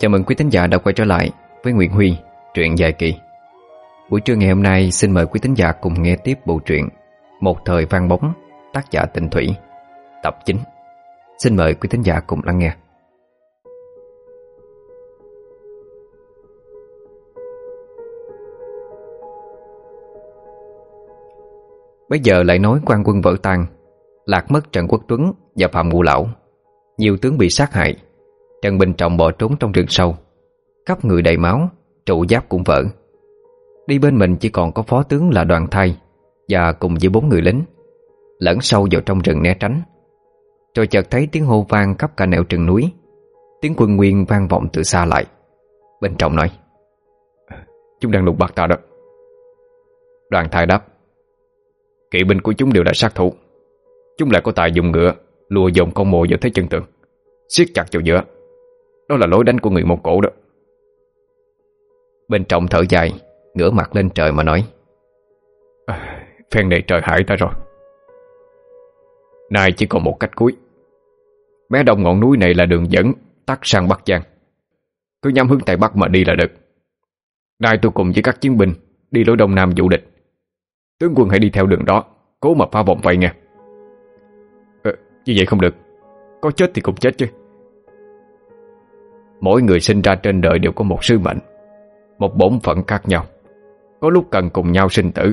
Chào mừng quý thính giả đã quay trở lại với Nguyễn Huy, truyện dài kỳ. Buổi trưa ngày hôm nay xin mời quý thính giả cùng nghe tiếp bộ truyện Một thời vang bóng, tác giả Tịnh thủy, tập 9 Xin mời quý thính giả cùng lắng nghe. Bây giờ lại nói quan quân vỡ tan Lạc mất Trần Quốc Tuấn và Phạm Ngũ Lão Nhiều tướng bị sát hại. Trần Bình Trọng bỏ trốn trong rừng sâu. Khắp người đầy máu, Trụ giáp cũng vỡ. Đi bên mình chỉ còn có phó tướng là đoàn thai Và cùng với bốn người lính, Lẫn sâu vào trong rừng né tránh. Rồi chợt thấy tiếng hô vang khắp cả nẻo rừng núi, Tiếng quân nguyên vang vọng từ xa lại. Bình trọng nói, Chúng đang lục bắt ta đó. Đoàn thai đáp, Kỵ binh của chúng đều đã sát thủ. Chúng lại có tài dùng ngựa, Lùa dòng con mồi vào thế chân tượng, siết chặt chỗ giữa. Đó là lối đánh của người Mông Cổ đó. Bên trọng thở dài Ngửa mặt lên trời mà nói à, Phen này trời hại ta rồi. Nay chỉ còn một cách cuối. Mé đông ngọn núi này là đường dẫn Tắt sang Bắc Giang. Cứ nhắm hướng Tây Bắc mà đi là được. Nay tôi cùng với các chiến binh Đi lối đông nam vụ địch. Tướng quân hãy đi theo đường đó Cố mà phá vòng vậy nha. ờ, Như vậy không được. Có chết thì cũng chết chứ. Mỗi người sinh ra trên đời đều có một sứ mệnh, Một bổn phận khác nhau. Có lúc cần cùng nhau sinh tử,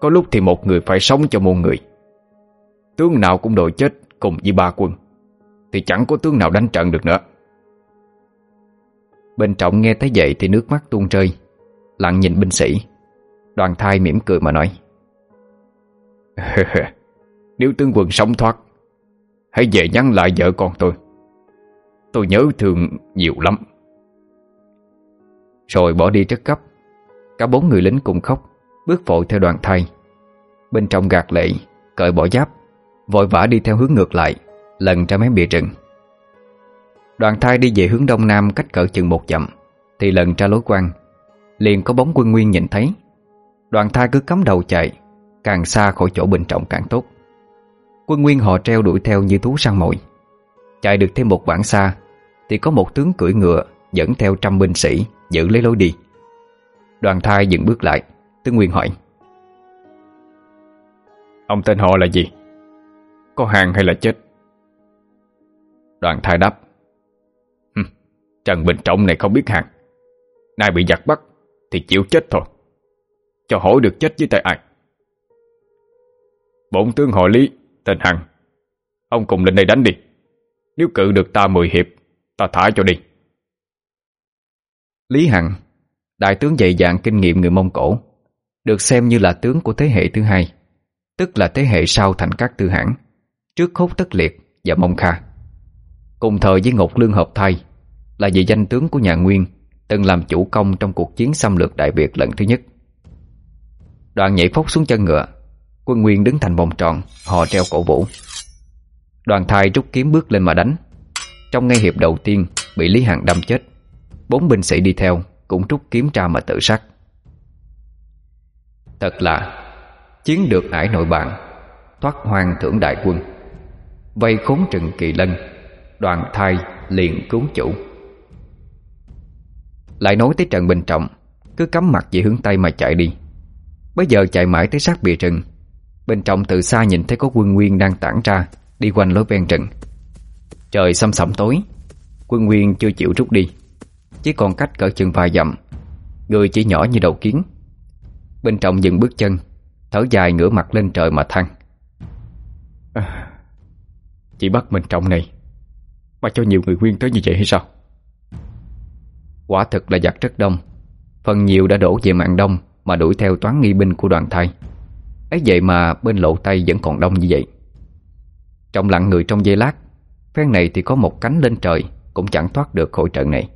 Có lúc thì một người phải sống cho muôn người. Tướng nào cũng đội chết cùng với ba quân, Thì chẳng có tướng nào đánh trận được nữa. Bên trọng nghe thấy vậy thì nước mắt tuôn rơi, Lặng nhìn binh sĩ. Đoàn thai mỉm cười mà nói, Nếu tướng quân sống thoát, Hãy về nhắn lại vợ con tôi. Tôi nhớ thương nhiều lắm. Rồi bỏ đi rất gấp Cả bốn người lính cùng khóc, Bước vội theo đoàn thai. Bên trong gạt lệ, Cởi bỏ giáp, Vội vã đi theo hướng ngược lại, Lần ra mé bìa rừng. Đoàn thai đi về hướng đông nam Cách cỡ chừng một dặm, Thì lần ra lối quan, Liền có bóng quân nguyên nhìn thấy. Đoàn thai cứ cắm đầu chạy, Càng xa khỏi chỗ bình trọng càng tốt. Quân nguyên họ treo đuổi theo như thú săn mồi. Chạy được thêm một quãng xa Thì có một tướng cưỡi ngựa Dẫn theo trăm binh sĩ Giữ lấy lối đi. Đoàn thai dừng bước lại Tướng Nguyên hỏi. Ông tên họ là gì? Có hàng hay là chết? Đoàn thai đáp. Trần Bình Trọng này không biết hàng. Nay bị giặc bắt Thì chịu chết thôi. Cho hỏi được chết với tay ai? Bổn tướng họ Lý Tên Hằng. Ông cùng lên đây đánh đi. Nếu cự được ta mười hiệp Ta thả cho đi. Lý Hằng Đại tướng dày dạn kinh nghiệm người Mông Cổ Được xem như là tướng của thế hệ thứ hai Tức là thế hệ sau thành các tư hãng Trước khốt tất liệt và Mông Kha. Cùng thời với Ngọc Lương Hợp Thay, Là vị danh tướng của nhà Nguyên Từng làm chủ công trong cuộc chiến xâm lược Đại Việt lần thứ nhất. Đoàn nhảy phốc xuống chân ngựa Quân Nguyên đứng thành vòng tròn Họ treo cổ vũ. Đoàn thai rút kiếm bước lên mà đánh. Trong ngay hiệp đầu tiên, Bị Lý Hằng đâm chết, Bốn binh sĩ đi theo Cũng rút kiếm ra mà tự sát. Thật là, Chiến được ải nội bạn Thoát hoang thưởng đại quân. Vây khốn trừng kỳ lân, Đoàn thai liền cứu chủ. Lại nói tới trần bình trọng, Cứ cắm mặt về hướng Tây mà chạy đi. Bây giờ chạy mãi tới sát bìa rừng. Bình trọng từ xa nhìn thấy có quân nguyên đang tản ra Đi quanh lối ven trận Trời xăm xẩm tối. Quân Nguyên chưa chịu rút đi. Chỉ còn cách cỡ chừng vài dặm. Người chỉ nhỏ như đầu kiến. Bên trong dừng bước chân. Thở dài ngửa mặt lên trời mà than. À, chỉ bắt mình trọng này. Mà cho nhiều người Nguyên tới như vậy hay sao? Quả thực là giặc rất đông. Phần nhiều đã đổ về mạng đông Mà đuổi theo toán nghi binh của đoàn thai. Ấy vậy mà bên lộ tay vẫn còn đông như vậy. Trọng lặng người trong giây lát Phen này thì có một cánh lên trời Cũng chẳng thoát được khỏi trận này.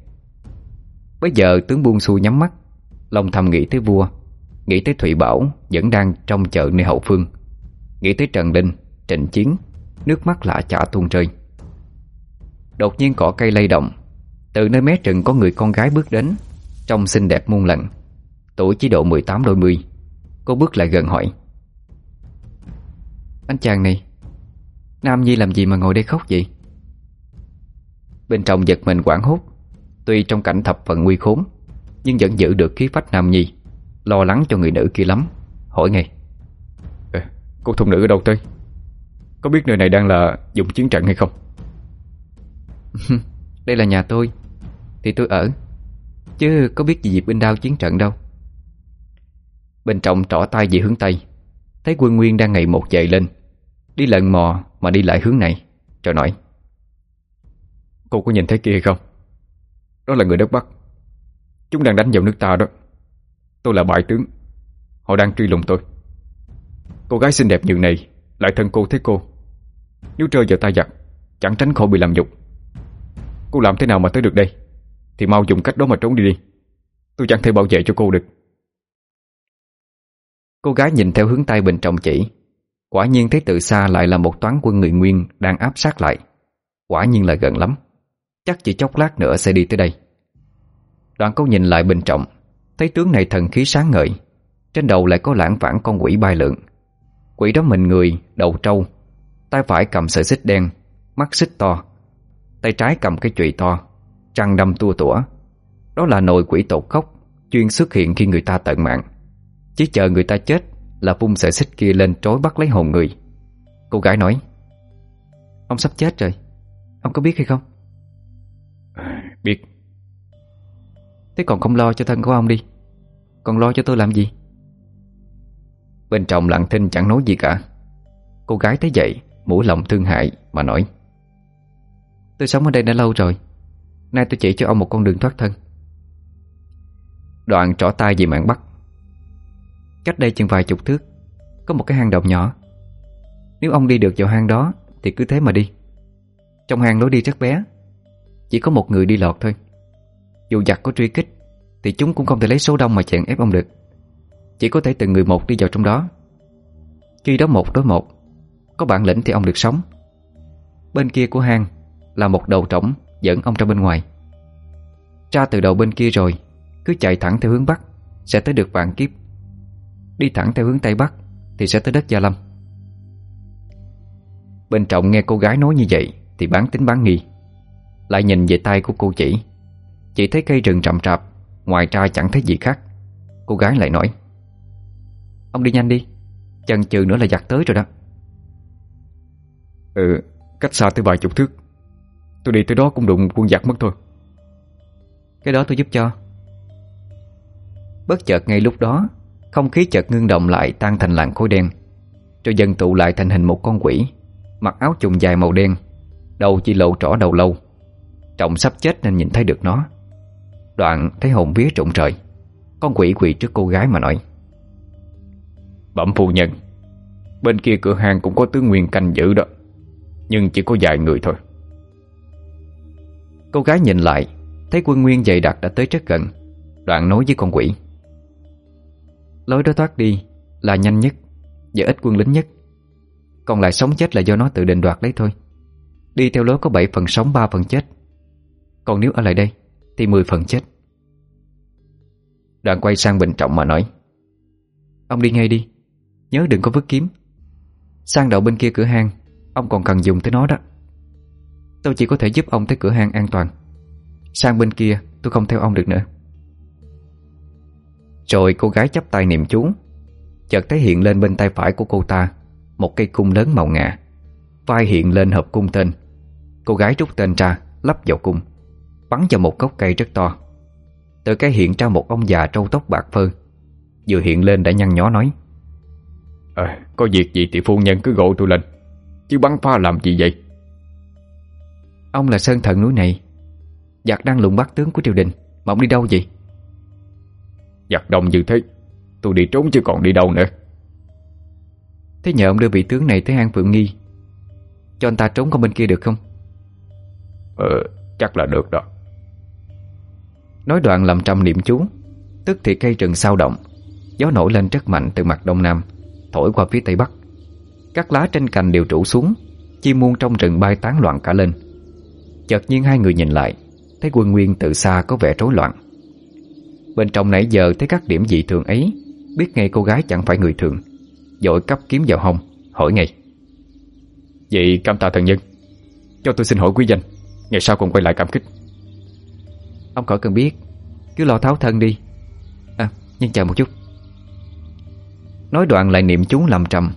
Bây giờ tướng buông xu nhắm mắt Lòng thầm nghĩ tới vua Nghĩ tới thụy Bảo Vẫn đang trong chợ nơi hậu phương Nghĩ tới Trần Đinh, Trịnh Chiến Nước mắt lạ chả tuôn rơi. Đột nhiên cỏ cây lay động Từ nơi mé rừng có người con gái bước đến Trông xinh đẹp muôn lần Tuổi chỉ độ 18 đôi mươi. Cô bước lại gần hỏi Anh chàng này Nam Nhi làm gì mà ngồi đây khóc vậy? Bên trong giật mình quảng hút, Tuy trong cảnh thập phần nguy khốn Nhưng vẫn giữ được khí phách Nam Nhi Lo lắng cho người nữ kia lắm. Hỏi ngay Ê, Cô thôn nữ ở đâu tới? Có biết nơi này đang là dùng chiến trận hay không? Đây là nhà tôi Thì tôi ở Chứ có biết gì Diệp Binh Đao chiến trận đâu. Bên trong trỏ tay về hướng Tây Thấy quân Nguyên đang ngày một dậy lên Đi lần mò mà đi lại hướng này Rồi nói Cô có nhìn thấy kia không? Đó là người đất Bắc. Chúng đang đánh vào nước ta đó. Tôi là bại tướng. Họ đang truy lùng tôi. Cô gái xinh đẹp như này, Lại thân cô thế cô. Nếu rơi vào tay giặc, Chẳng tránh khỏi bị làm nhục. Cô làm thế nào mà tới được đây? Thì mau dùng cách đó mà trốn đi đi. Tôi chẳng thể bảo vệ cho cô được. Cô gái nhìn theo hướng tay Bình trọng chỉ. Quả nhiên thấy từ xa lại là một toán quân người Nguyên đang áp sát lại. Quả nhiên là gần lắm. Chắc chỉ chốc lát nữa sẽ đi tới đây. Đoàn câu nhìn lại bình trọng, thấy tướng này thần khí sáng ngời, trên đầu lại có lãng vãng con quỷ bay lượng. Quỷ đó mình người, đầu trâu, tay phải cầm sợi xích đen, mắt xích to, tay trái cầm cái chùy to, trăng đâm tua tủa. Đó là nội quỷ tột khốc, chuyên xuất hiện khi người ta tận mạng. Chỉ chờ người ta chết là vung sợi xích kia lên trói bắt lấy hồn người. Cô gái nói Ông sắp chết rồi. Ông có biết hay không? Biết. Thế còn không lo cho thân của ông đi. Còn lo cho tôi làm gì? Bên trong lặng thinh chẳng nói gì cả. Cô gái thấy vậy Mũi lòng thương hại mà nói Tôi sống ở đây đã lâu rồi. Nay tôi chỉ cho ông một con đường thoát thân. Đoạn trỏ tay về mạng Bắc Cách đây chừng vài chục thước, Có một cái hang động nhỏ. Nếu ông đi được vào hang đó, Thì cứ thế mà đi. Trong hang lối đi rất bé, Chỉ có một người đi lọt thôi. Dù giặc có truy kích, Thì chúng cũng không thể lấy số đông mà chèn ép ông được. Chỉ có thể từng người một đi vào trong đó. Khi đó một đối một, Có bản lĩnh thì ông được sống. Bên kia của hang Là một đầu trống dẫn ông ra bên ngoài. Ra từ đầu bên kia rồi, Cứ chạy thẳng theo hướng Bắc, Sẽ tới được vạn kiếp. Đi thẳng theo hướng Tây Bắc Thì sẽ tới đất Gia Lâm. Bên trọng nghe cô gái nói như vậy Thì bán tính bán nghi Lại nhìn về tay của cô chỉ. Chỉ thấy cây rừng rậm rạp Ngoài ra chẳng thấy gì khác. Cô gái lại nói Ông đi nhanh đi Chần chừ nữa là giặt tới rồi đó. Ừ Cách xa tới vài chục thước. Tôi đi tới đó cũng đụng quân giặt mất thôi. Cái đó tôi giúp cho. Bất chợt ngay lúc đó không khí chợt ngưng động lại tan thành làn khối đen. Rồi dần tụ lại thành hình một con quỷ Mặc áo trùng dài màu đen Đầu chỉ lộ trỏ đầu lâu. Trọng sắp chết nên nhìn thấy được nó. Đoạn thấy hồn vía trụng trời. Con quỷ quỳ trước cô gái mà nói Bẩm phu nhân Bên kia cửa hàng cũng có tướng nguyên canh giữ đó Nhưng chỉ có vài người thôi. Cô gái nhìn lại Thấy quân nguyên dày đặc đã tới rất gần. Đoạn nói với con quỷ Lối đó thoát đi là nhanh nhất Và ít quân lính nhất. Còn lại sống chết là do nó tự định đoạt lấy thôi. Đi theo lối có 7 phần sống 3 phần chết. Còn nếu ở lại đây Thì 10 phần chết. Đoàn quay sang Bình Trọng mà nói, Ông đi ngay đi, Nhớ đừng có vứt kiếm. Sang đậu bên kia cửa hang, Ông còn cần dùng tới nó đó. Tôi chỉ có thể giúp ông tới cửa hang an toàn. Sang bên kia, tôi không theo ông được nữa. Rồi cô gái chắp tay niệm chú. Chợt thấy hiện lên bên tay phải của cô ta Một cây cung lớn màu ngà. Vai hiện lên hộp cung tên. Cô gái rút tên ra Lắp vào cung Bắn vào một gốc cây rất to. Từ cái hiện ra một ông già trâu tóc bạc phơ Vừa hiện lên đã nhăn nhó nói à, Có việc gì thì phu nhân cứ gọi tôi lên Chứ bắn pha làm gì vậy? Ông là sơn thần núi này Giặc đang lùng bắt tướng của triều đình Mà ông đi đâu vậy? Giặc đông như thế. Tôi đi trốn chứ còn đi đâu nữa. Thế nhờ ông đưa vị tướng này tới hang Phượng Nghi. Cho anh ta trốn qua bên kia được không? Ờ, chắc là được đó. Nói đoạn làm trăm niệm chú Tức thì cây rừng sao động Gió nổi lên rất mạnh từ mặt đông nam Thổi qua phía tây bắc. Các lá trên cành đều trụ xuống Chim muôn trong rừng bay tán loạn cả lên. Chợt nhiên hai người nhìn lại Thấy quân nguyên từ xa có vẻ rối loạn. Bên trong nãy giờ thấy các điểm dị thường ấy Biết ngay cô gái chẳng phải người thường. Dội cấp kiếm vào hông Hỏi ngay. Vậy cảm tạ thần nhân. Cho tôi xin hỏi quý danh Ngày sau còn quay lại cảm kích. Ông khỏi cần biết Cứ lo tháo thân đi. À nhưng chờ một chút. Nói đoạn lại niệm chú làm trầm.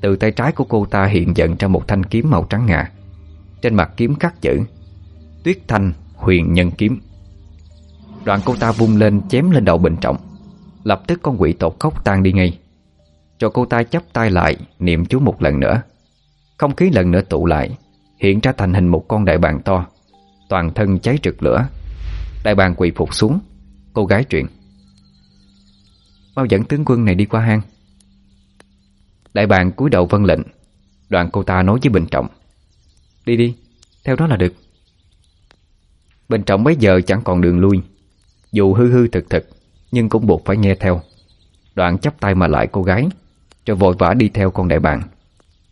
Từ tay trái của cô ta hiện dần ra một thanh kiếm màu trắng ngà. Trên mặt kiếm khắc chữ Tuyết thanh huyền nhân kiếm. Đoạn cô ta vung lên chém lên đầu bệnh trọng. Lập tức con quỷ tột khóc tan đi ngay. Cho cô ta chắp tay lại Niệm chú một lần nữa. Không khí lần nữa tụ lại Hiện ra thành hình một con đại bàng to. Toàn thân cháy rực lửa. Đại bàng quỳ phục xuống Cô gái chuyện Mau dẫn tướng quân này đi qua hang. Đại bàng cúi đầu vân lệnh. Đoạn cô ta nói với Bình Trọng. Đi đi, theo đó là được. Bình Trọng bấy giờ chẳng còn đường lui. Dù hư hư thực thực, Nhưng cũng buộc phải nghe theo. Đoạn chắp tay mà lại cô gái Rồi vội vã đi theo con đại bàng.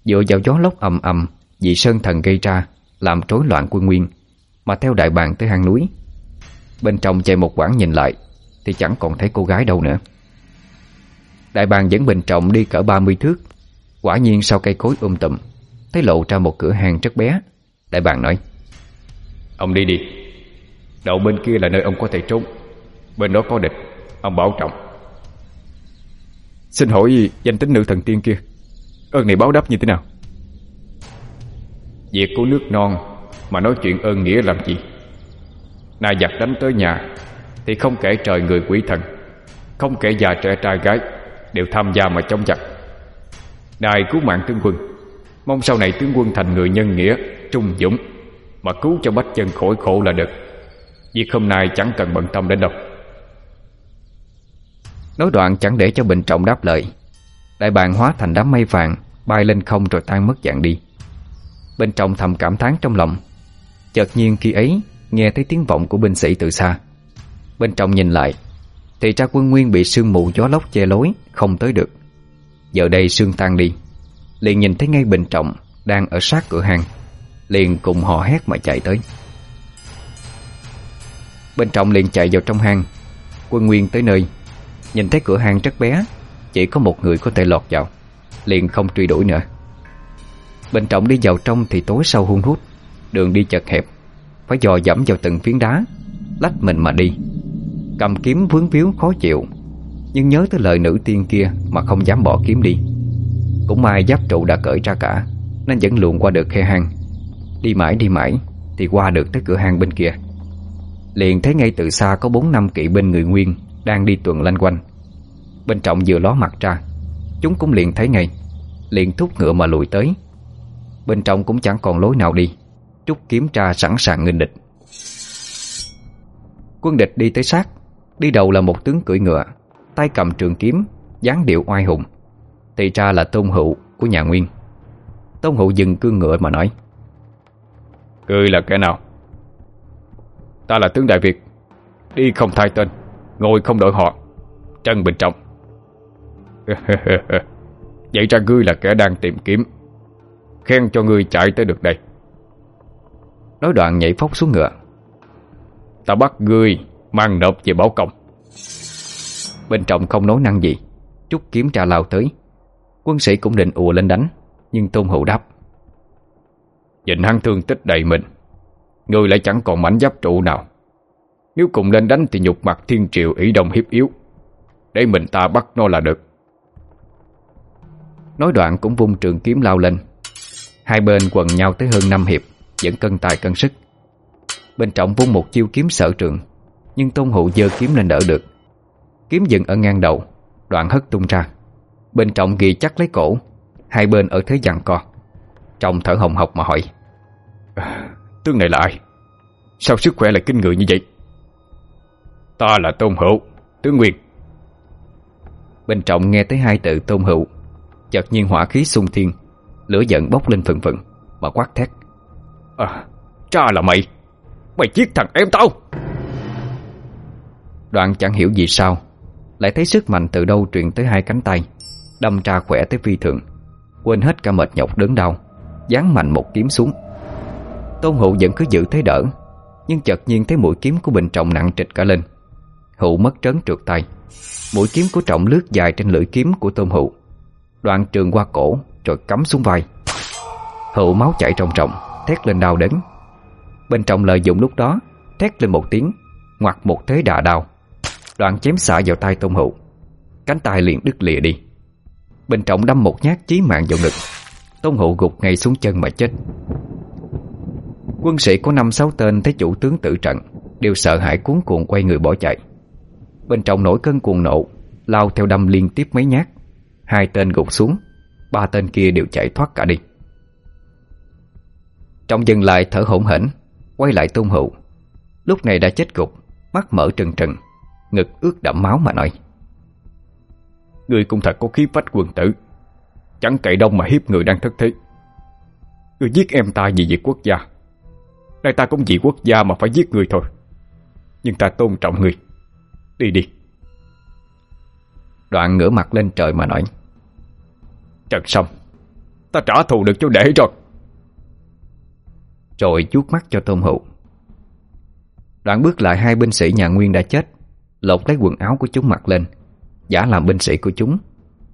Dựa vào gió lốc ầm ầm Vì sơn thần gây ra, Làm rối loạn quân nguyên, Mà theo đại bàng tới hang núi. Bên trong chạy một quãng nhìn lại, Thì chẳng còn thấy cô gái đâu nữa. Đại bàng vẫn bình trọng đi cỡ 30 thước. Quả nhiên sau cây cối um tùm, Thấy lộ ra một cửa hàng rất bé. Đại bàng nói, Ông đi đi. Đậu bên kia là nơi ông có thể trốn. Bên đó có địch. Ông bảo trọng. Xin hỏi danh tính nữ thần tiên kia, Ơn này báo đáp như thế nào? Việc của nước non Mà nói chuyện ơn nghĩa làm gì? Nài giặc đánh tới nhà Thì không kể trời người quỷ thần, Không kể già trẻ trai gái Đều tham gia mà chống giặc. Nài cứu mạng tướng quân, Mong sau này tướng quân thành người nhân nghĩa, Trung dũng Mà cứu cho bách chân khỏi khổ là được. Việc hôm nay chẳng cần bận tâm đến đâu. Nói đoạn chẳng để cho Bình Trọng đáp lời. Đại bàng hóa thành đám mây vàng, Bay lên không rồi tan mất dạng đi. Bình Trọng thầm cảm thán trong lòng. Chợt nhiên khi ấy, Nghe thấy tiếng vọng của binh sĩ từ xa. Bên trong nhìn lại, Thì ra quân nguyên bị sương mù gió lốc che lối, Không tới được. Giờ đây sương tan đi, Liền nhìn thấy ngay Bình Trọng Đang ở sát cửa hàng, Liền cùng họ hét mà chạy tới. Bên trong liền chạy vào trong hang, Quân Nguyên tới nơi. Nhìn thấy cửa hàng rất bé, Chỉ có một người có thể lọt vào, Liền không truy đuổi nữa. Bên trọng đi vào trong thì tối sâu hung hút, Đường đi chật hẹp, Phải dò dẫm vào từng phiến đá, Lách mình mà đi. Cầm kiếm vướng víu khó chịu, Nhưng nhớ tới lời nữ tiên kia Mà không dám bỏ kiếm đi. Cũng may giáp trụ đã cởi ra cả, Nên vẫn luồn qua được khe hang. Đi mãi đi mãi Thì qua được tới cửa hàng bên kia. Liền thấy ngay từ xa có bốn năm kỵ binh người nguyên đang đi tuần lanh quanh. Bên trọng vừa ló mặt ra, Chúng cũng liền thấy ngay, Liền thúc ngựa mà lùi tới. Bên trong cũng chẳng còn lối nào đi, Trúc kiếm tra sẵn sàng nghênh địch. Quân địch đi tới sát, Đi đầu là một tướng cưỡi ngựa, Tay cầm trường kiếm, dáng điệu oai hùng. Thì ra là tôn hữu của nhà Nguyên. Tôn hữu dừng cương ngựa mà nói cười là kẻ nào? Ta là tướng Đại Việt, Đi không thay tên. Ngồi không đợi họ. Trân bình trọng. Vậy ra ngươi là kẻ đang tìm kiếm Khen cho ngươi chạy tới được đây. Nói đoạn nhảy phóc xuống ngựa. Ta bắt ngươi Mang nộp về báo công. Bình trọng không nói năng gì. Trúc kiếm tra lao tới. Quân sĩ cũng định ùa lên đánh Nhưng Tôn Hữu đáp. Nhìn hắn thương tích đầy mình Ngươi lại chẳng còn mảnh giáp trụ nào. Nếu cùng lên đánh thì nhục mặt thiên triệu ỷ đồng hiếp yếu. Để mình ta bắt nó là được. Nói đoạn cũng vung trường kiếm lao lên. Hai bên quần nhau tới hơn 5 hiệp, Vẫn cân tài cân sức. Bên trọng vung một chiêu kiếm sở trường, Nhưng tôn hụ dơ kiếm lên đỡ được. Kiếm dừng ở ngang đầu, Đoạn hất tung ra. Bên trọng ghi chắc lấy cổ, Hai bên ở thế giằng co. Trọng thở hồng hộc mà hỏi ờ, Tướng này là ai? Sao sức khỏe lại kinh người như vậy? Ta là Tôn Hữu. Tướng Nguyên Bên trọng nghe tới hai từ Tôn Hữu Chợt nhiên hỏa khí sung thiên Lửa giận bốc lên phần phần Mà quát thét. À, Cha là mày. Mày giết thằng em tao. Đoạn chẳng hiểu gì sao Lại thấy sức mạnh từ đâu truyền tới hai cánh tay Đâm tra khỏe tới phi thường. Quên hết cả mệt nhọc đớn đau Dán mạnh một kiếm xuống. Tôn Hữu vẫn cứ giữ thế đỡ Nhưng chợt nhiên thấy mũi kiếm của Bình Trọng nặng trịch cả lên. Hữu mất trấn trượt tay. Mũi kiếm của Trọng lướt dài trên lưỡi kiếm của Tôm Hữu. Đoạn trường qua cổ, Rồi cắm xuống vai. Hữu máu chảy trong trọng Thét lên đau đớn. Bên trọng lợi dụng lúc đó, Thét lên một tiếng, Ngoặt một thế đà đau. Đoạn chém xạ vào tay Tôm Hữu. Cánh tay liền đứt lìa đi. Bên trọng đâm một nhát chí mạng vào ngực. Tôn Hữu gục ngay xuống chân mà chết. Quân sĩ có năm sáu tên thấy chủ tướng tử trận, Đều sợ hãi cuốn cuộn quay người bỏ chạy. Bên trong nổi cơn cuồng nộ, Lao theo đâm liên tiếp mấy nhát. Hai tên gục xuống, Ba tên kia đều chạy thoát cả đi. Trong dừng lại thở hổn hển, Quay lại tôn hậu. Lúc này đã chết gục, Mắt mở trừng trừng, Ngực ướt đẫm máu mà nói. Ngươi cũng thật có khí phách quần tử. Chẳng cậy đông mà hiếp người đang thất thế. Ngươi giết em ta vì việc quốc gia. Nay ta cũng vì quốc gia mà phải giết người thôi. Nhưng ta tôn trọng người Đi đi. Đoạn ngửa mặt lên trời mà nói, Trần xong Ta trả thù được chú để rồi. Rồi chuốt mắt cho Tôn Hữu. Đoạn bước lại hai binh sĩ nhà Nguyên đã chết, Lột lấy quần áo của chúng mặc lên, Giả làm binh sĩ của chúng,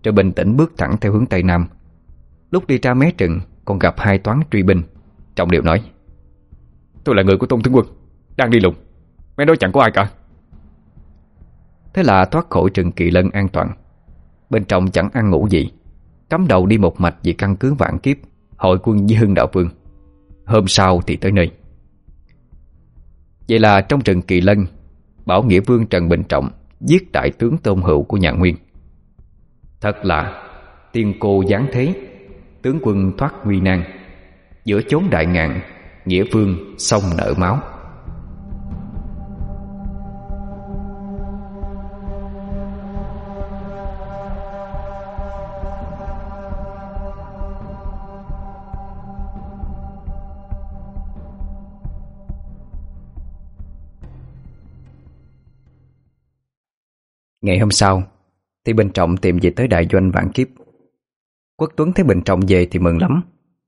Rồi bình tĩnh bước thẳng theo hướng Tây Nam. Lúc đi ra mé trừng, Còn gặp hai toán truy binh, Trọng điệu nói, Tôi là người của Tôn Tướng Quân, Đang đi lùng Mấy đó chẳng có ai cả. Thế là thoát khỏi trừng kỳ lân an toàn. Bên trong chẳng ăn ngủ gì. Cắm đầu đi một mạch về căn cứ vạn kiếp, Hội quân với hưng đạo vương. Hôm sau thì tới nơi. Vậy là trong trận kỳ lân, Bảo Nghĩa Vương Trần Bình Trọng Giết đại tướng tôn hữu của nhà Nguyên. Thật là Tiên cô giáng thế, Tướng quân thoát nguy nan. Giữa chốn đại ngạn, Nghĩa Vương sông nợ máu. Ngày hôm sau Thì Bình Trọng tìm về tới đại doanh vạn kiếp. Quốc Tuấn thấy Bình Trọng về thì mừng lắm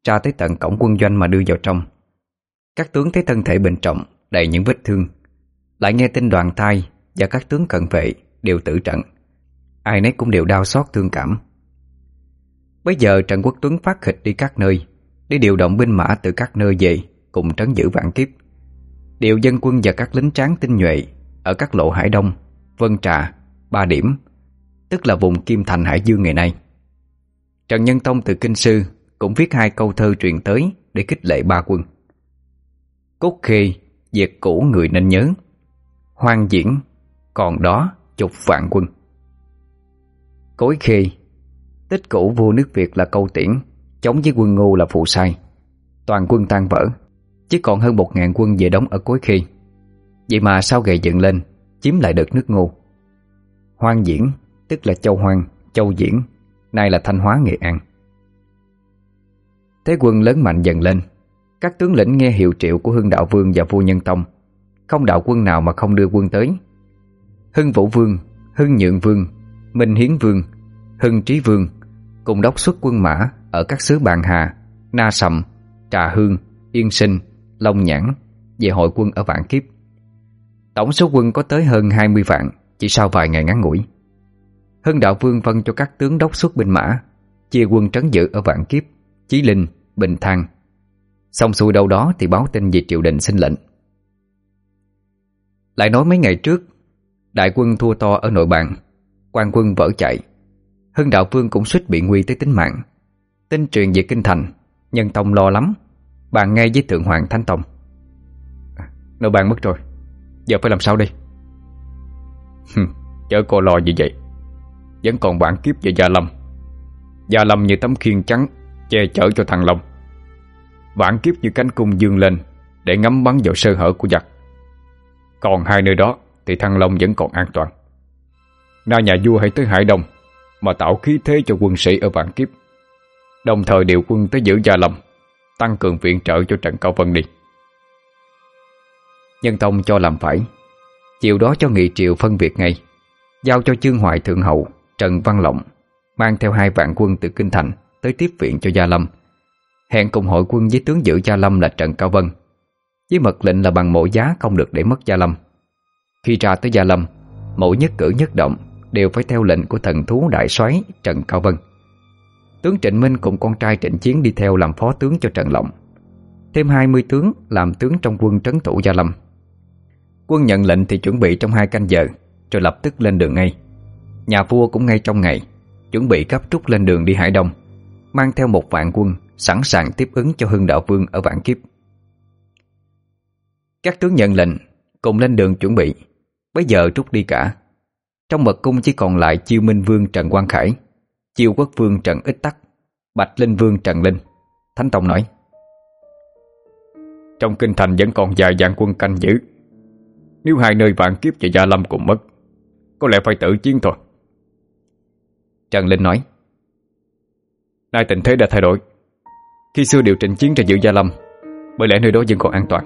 Ra tới tận cổng quân doanh mà đưa vào trong. Các tướng thấy thân thể Bình Trọng Đầy những vết thương Lại nghe tin đoàn thai Và các tướng cận vệ đều tử trận. Ai nấy cũng đều đau xót thương cảm. Bây giờ Trần Quốc Tuấn phát khịch đi các nơi đi điều động binh mã từ các nơi về Cùng trấn giữ vạn kiếp. Điều dân quân và các lính tráng tinh nhuệ Ở các lộ Hải Đông, Vân Trà 3 điểm, Tức là vùng Kim Thành Hải Dương ngày nay. Trần Nhân Tông từ Kinh Sư Cũng viết hai câu thơ truyền tới Để kích lệ ba quân. Cốt khê, Việc cũ người nên nhớ, Hoang diễn, Còn đó chục vạn quân. Cối khê, Tích cũ vua nước Việt là câu tiễn, Chống với quân ngô là phụ sai. Toàn quân tan vỡ, Chỉ còn hơn một ngàn quân về đóng ở cối khê. Vậy mà sau gầy dựng lên, Chiếm lại được nước ngô. Hoang Diễn, tức là Châu Hoang, Châu Diễn, nay là Thanh Hóa Nghệ An. Thế quân lớn mạnh dần lên, các tướng lĩnh nghe hiệu triệu của Hưng Đạo Vương và vua Nhân Tông, không đạo quân nào mà không đưa quân tới. Hưng Vũ Vương, Hưng Nhượng Vương, Minh Hiến Vương, Hưng Trí Vương cùng đốc xuất quân mã ở các xứ Bàn Hà, Na Sầm, Trà Hương, Yên Sinh, Long Nhãn về hội quân ở Vạn Kiếp. Tổng số quân có tới hơn 20 vạn chỉ sau vài ngày ngắn ngủi Hưng đạo vương phân cho các tướng đốc xuất binh mã Chia quân trấn giữ ở Vạn Kiếp Chí Linh, Bình thăng. Xong xuôi đâu đó thì báo tin về triều đình xin lệnh. Lại nói mấy ngày trước Đại quân thua to ở nội bàn quan quân vỡ chạy. Hưng đạo vương cũng suýt bị nguy tới tính mạng. Tin truyền về kinh thành Nhân tông lo lắm Bàn ngay với thượng hoàng Thánh Tông. À, nội bàn mất rồi Giờ phải làm sao đây? Chớ cô lo như vậy. Vẫn còn bản kiếp về Gia Lâm. Gia Lâm như tấm khiên trắng, Che chở cho thằng Long. Bản kiếp như cánh cung dương lên, Để ngắm bắn vào sơ hở của giặc. Còn hai nơi đó, Thì thằng Long vẫn còn an toàn. Na nhà vua hãy tới Hải Đông, Mà tạo khí thế cho quân sĩ ở bản kiếp. Đồng thời điều quân tới giữ Gia Lâm, Tăng cường viện trợ cho trận Cao Vân đi. Nhân Tông cho làm phải Chiều đó cho nghị triều phân việc ngay, Giao cho Trương Hoài Thượng Hậu, Trần Văn Lộng, Mang theo hai vạn quân từ Kinh Thành Tới tiếp viện cho Gia Lâm. Hẹn cùng hội quân với tướng giữ Gia Lâm là Trần Cao Vân. Với mật lệnh là bằng mộ giá Không được để mất Gia Lâm. Khi ra tới Gia Lâm Mỗi nhất cử nhất động Đều phải theo lệnh của thần thú đại soái Trần Cao Vân. Tướng Trịnh Minh cùng con trai Trịnh Chiến Đi theo làm phó tướng cho Trần Lộng. Thêm 20 tướng làm tướng trong quân trấn thủ Gia Lâm. Quân nhận lệnh thì chuẩn bị trong hai canh giờ, Rồi lập tức lên đường ngay. Nhà vua cũng ngay trong ngày, Chuẩn bị gấp rút lên đường đi Hải Đông, Mang theo một vạn quân, Sẵn sàng tiếp ứng cho Hưng Đạo Vương ở vạn kiếp. Các tướng nhận lệnh, Cùng lên đường chuẩn bị. Bây giờ rút đi cả. Trong mật cung chỉ còn lại Chiêu Minh Vương Trần Quang Khải, Chiêu Quốc Vương Trần Ích Tắc, Bạch Linh Vương Trần Linh. Thánh Tông nói, Trong kinh thành vẫn còn vài vạn quân canh giữ. Nếu hai nơi vạn kiếp và Gia Lâm cùng mất, Có lẽ phải tự chiến thôi. Trần Linh nói. Nay tình thế đã thay đổi. Khi xưa điều chỉnh chiến ra giữa Gia Lâm, Bởi lẽ nơi đó vẫn còn an toàn.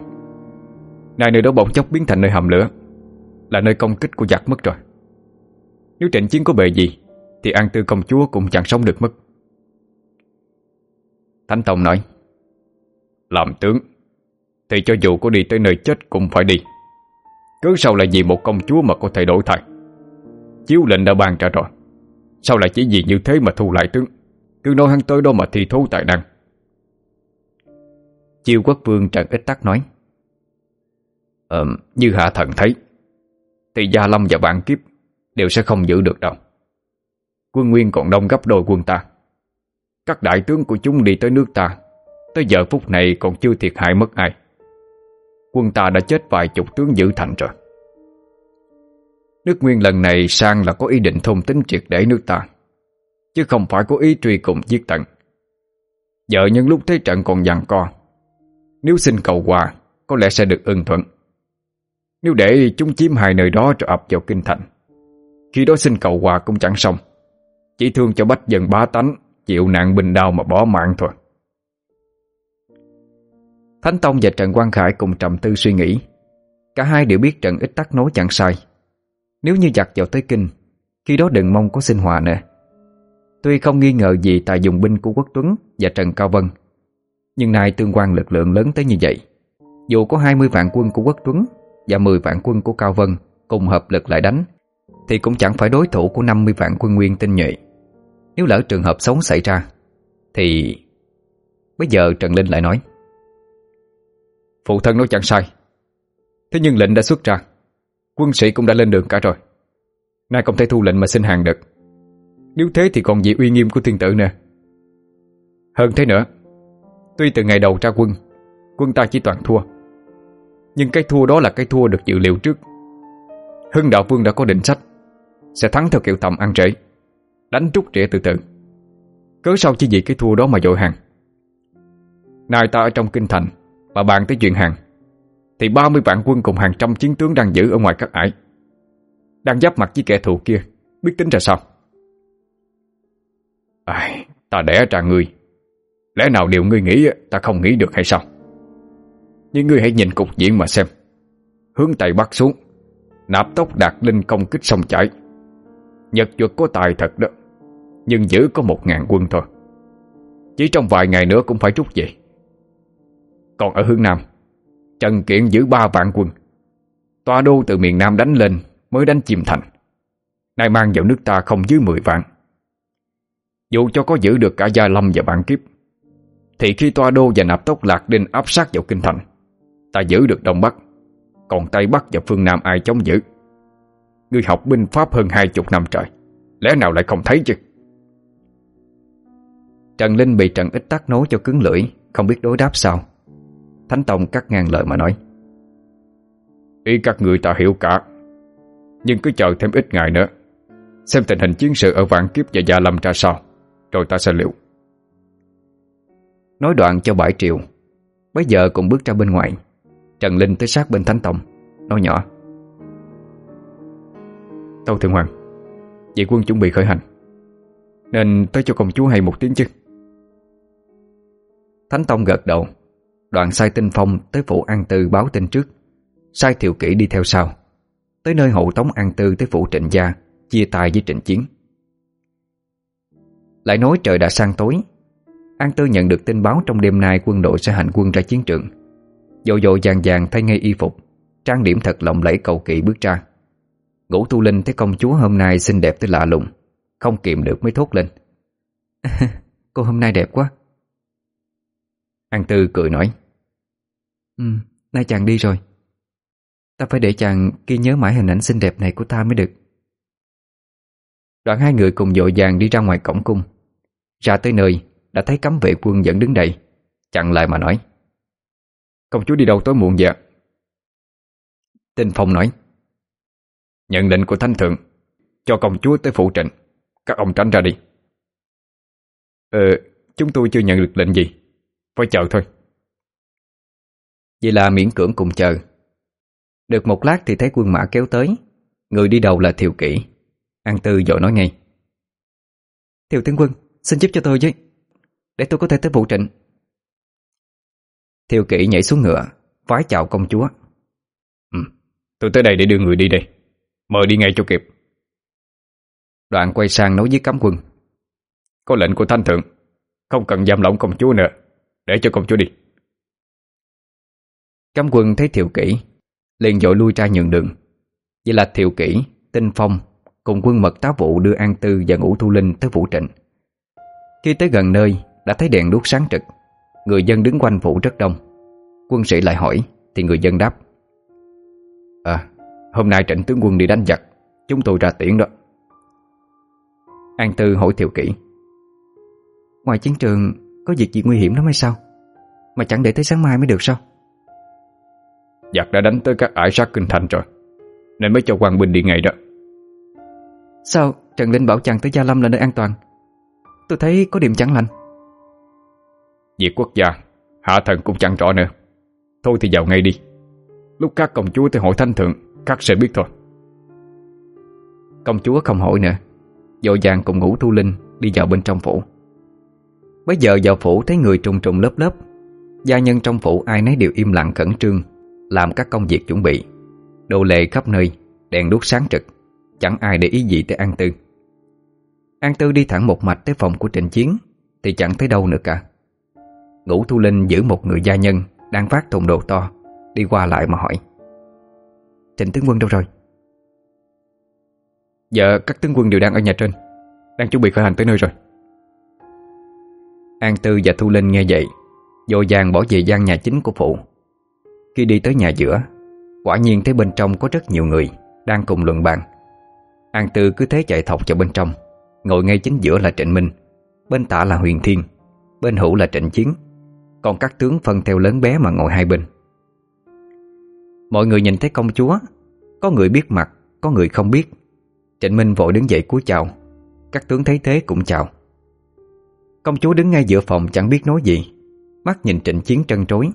Nay nơi đó bỗng chốc biến thành nơi hầm lửa, Là nơi công kích của giặc mất rồi. Nếu trận chiến có bề gì, Thì An Tư công chúa cũng chẳng sống được mất. Thánh Tông nói. Làm tướng, Thì cho dù có đi tới nơi chết cũng phải đi. Cứ sao lại vì một công chúa mà có thể đổi thay Chiếu lệnh đã ban ra rồi. Sao lại chỉ vì như thế mà thu lại tướng? Cứ nói hắn tới đó mà thi thú tài năng. Chiêu quốc vương trần ít tắc nói. Ờ, như hạ thần thấy Thì Gia Lâm và bạn kiếp Đều sẽ không giữ được đâu. Quân Nguyên còn đông gấp đôi quân ta. Các đại tướng của chúng đi tới nước ta Tới giờ phút này còn chưa thiệt hại mất ai. Quân ta đã chết vài chục tướng giữ thành rồi. Nước Nguyên lần này sang là có ý định thông tính triệt để nước ta, Chứ không phải có ý truy cùng giết tận. Vợ nhân lúc thấy trận còn dằn co, Nếu xin cầu hòa, Có lẽ sẽ được ưng thuận. Nếu để chúng chiếm hai nơi đó rồi ập vào kinh thành, Khi đó xin cầu hòa cũng chẳng xong. Chỉ thương cho bách dân bá tánh, Chịu nạn bình đau mà bỏ mạng thôi. Thánh Tông và Trần Quang Khải cùng trầm tư suy nghĩ. Cả hai đều biết Trần ít tắc nối chẳng sai. Nếu như giặt vào tới kinh, Khi đó đừng mong có sinh hòa nữa. Tuy không nghi ngờ gì tài dùng binh của Quốc Tuấn và Trần Cao Vân, Nhưng nay tương quan lực lượng lớn tới như vậy. Dù có 20 vạn quân của Quốc Tuấn và 10 vạn quân của Cao Vân cùng hợp lực lại đánh, Thì cũng chẳng phải đối thủ của 50 vạn quân nguyên tinh nhuệ. Nếu lỡ trường hợp xấu xảy ra, Thì... Bây giờ Trần Linh lại nói Phụ thân nói chẳng sai. Thế nhưng lệnh đã xuất ra. Quân sĩ cũng đã lên đường cả rồi. Nay không thể thu lệnh mà xin hàng được. Nếu thế thì còn gì uy nghiêm của thiên tử nè. Hơn thế nữa, Tuy từ ngày đầu ra quân Quân ta chỉ toàn thua. Nhưng cái thua đó là cái thua được dự liệu trước. Hưng đạo vương đã có định sách, Sẽ thắng theo kiểu tầm ăn trễ, Đánh trúc trĩa từ từ Cớ sao chỉ vì cái thua đó mà dội hàng? Nay ta ở trong kinh thành mà bàn tới chuyện hàng Thì 30 vạn quân cùng hàng trăm chiến tướng đang giữ ở ngoài các ải Đang giáp mặt với kẻ thù kia Biết tính ra sao? Ai, Ta đẻ ra ngươi. Lẽ nào điều ngươi nghĩ ta không nghĩ được hay sao? Nhưng ngươi hãy nhìn cục diện mà xem. Hướng tay bắt xuống Nạp tốc đạt linh công kích sông chảy. Nhật chuột có tài thật đó Nhưng giữ có một ngàn quân thôi. Chỉ trong vài ngày nữa cũng phải rút về. Còn ở hướng Nam. Trần Kiện giữ ba vạn quân. Tòa đô từ miền Nam đánh lên Mới đánh chìm thành. Nay mang vào nước ta không dưới 10 vạn. Dù cho có giữ được cả Gia Lâm và Bản Kiếp, Thì khi toa đô và nạp tốc lạc đinh áp sát vào kinh thành, Ta giữ được Đông Bắc, Còn Tây Bắc và phương Nam ai chống giữ? Người học binh pháp hơn hai chục năm trời, Lẽ nào lại không thấy chứ? Trần Linh bị Trần Ích tắc nói cho cứng lưỡi, Không biết đối đáp sao. Thánh Tông cắt ngang lời mà nói. Ý các người ta hiểu cả, Nhưng cứ chờ thêm ít ngày nữa, Xem tình hình chiến sự ở Vạn Kiếp và Gia Lâm ra sao, Rồi ta sẽ liệu. Nói đoạn cho bãi triệu Bây giờ cũng bước ra bên ngoài, Trần Linh tới sát bên Thánh Tông, Nói nhỏ. Tâu Thượng Hoàng Vậy quân chuẩn bị khởi hành, Nên tới cho công chúa hay một tiếng chứ? Thánh Tông gật đầu. Đoàn sai tinh phong tới phủ An Tư báo tin trước. Sai thiệu kỷ đi theo sau. Tới nơi hậu tống An Tư tới phủ trịnh gia, Chia tài với trịnh chiến. Lại nói trời đã sang tối. An Tư nhận được tin báo trong đêm nay quân đội sẽ hành quân ra chiến trường. Dội dội vàng vàng thay ngay y phục, Trang điểm thật lộng lẫy cầu kỳ bước ra. Ngũ Tu Linh thấy công chúa hôm nay xinh đẹp tới lạ lùng, Không kiềm được mới thốt lên. Cô hôm nay đẹp quá. An Tư cười nói. Ừ, nay chàng đi rồi. Ta phải để chàng ghi nhớ mãi hình ảnh xinh đẹp này của ta mới được. Đoạn hai người cùng dội vàng đi ra ngoài cổng cung. Ra tới nơi, Đã thấy cấm vệ quân vẫn đứng đầy Chặn lại mà nói. Công chúa đi đâu tối muộn vậy? Tinh Phong nói. Nhận định của Thánh Thượng, Cho công chúa tới phụ trịnh Các ông tránh ra đi. Ờ Chúng tôi chưa nhận được lệnh gì. Phải chờ thôi. Vậy là miễn cưỡng cùng chờ. Được một lát thì thấy quân mã kéo tới. Người đi đầu là Thiều Kỷ. An Tư dội nói ngay. Thiều tướng quân Xin giúp cho tôi với. Để tôi có thể tới vụ trịnh. Thiều Kỷ nhảy xuống ngựa Vái chào công chúa. Ừ, Tôi tới đây để đưa người đi đây. Mời đi ngay cho kịp. Đoạn quay sang nói với cấm quân. Có lệnh của Thanh Thượng Không cần giam lỏng công chúa nữa. Để cho công chúa đi. Cấm quân thấy Thiệu Kỷ liền dội lui ra nhường đường. Vậy là Thiệu Kỷ, Tinh Phong Cùng quân mật tá vụ đưa An Tư và Ngũ Thu Linh tới Vũ Trịnh. Khi tới gần nơi đã thấy đèn đuốc sáng trực. Người dân đứng quanh phủ rất đông. Quân sĩ lại hỏi Thì người dân đáp À hôm nay trịnh tướng quân đi đánh giặc Chúng tôi ra tiễn đó. An Tư hỏi Thiệu Kỷ Ngoài chiến trường có việc gì nguy hiểm lắm hay sao? Mà chẳng để tới sáng mai mới được sao? Giặc đã đánh tới các ải sát kinh thành rồi Nên mới cho quan binh đi ngay đó. Sao? Trần Linh bảo chàng tới Gia Lâm là nơi an toàn. Tôi thấy có điểm chẳng lành. Việc quốc gia Hạ thần cũng chẳng rõ nữa. Thôi thì vào ngay đi. Lúc các công chúa tới hội thanh thượng Các sẽ biết thôi. Công chúa không hỏi nữa. Dội vàng cùng ngủ thu linh Đi vào bên trong phủ. Bây giờ vào phủ thấy người trùng trùng lớp lớp. Gia nhân trong phủ ai nấy đều im lặng khẩn trương. Làm các công việc chuẩn bị. Đồ lệ khắp nơi, Đèn đuốc sáng trực, Chẳng ai để ý gì tới An Tư. An Tư đi thẳng một mạch tới phòng của Trịnh Chiến, Thì chẳng thấy đâu nữa cả. Ngũ Thu Linh giữ một người gia nhân Đang phát thùng đồ to, Đi qua lại mà hỏi. Trịnh tướng quân đâu rồi? Dạ các tướng quân đều đang ở nhà trên, Đang chuẩn bị khởi hành tới nơi rồi. An Tư và Thu Linh nghe vậy Vô vàng bỏ về gian nhà chính của phụ. Khi đi tới nhà giữa, Quả nhiên thấy bên trong có rất nhiều người Đang cùng luận bàn. An Tư cứ thế chạy thọc vào bên trong, Ngồi ngay chính giữa là Trịnh Minh, Bên tả là Huyền Thiên, Bên hữu là Trịnh Chiến, Còn các tướng phân theo lớn bé mà ngồi hai bên. Mọi người nhìn thấy công chúa, Có người biết mặt, Có người không biết. Trịnh Minh vội đứng dậy cúi chào, Các tướng thấy thế cũng chào. Công chúa đứng ngay giữa phòng chẳng biết nói gì, Mắt nhìn Trịnh Chiến trân trối.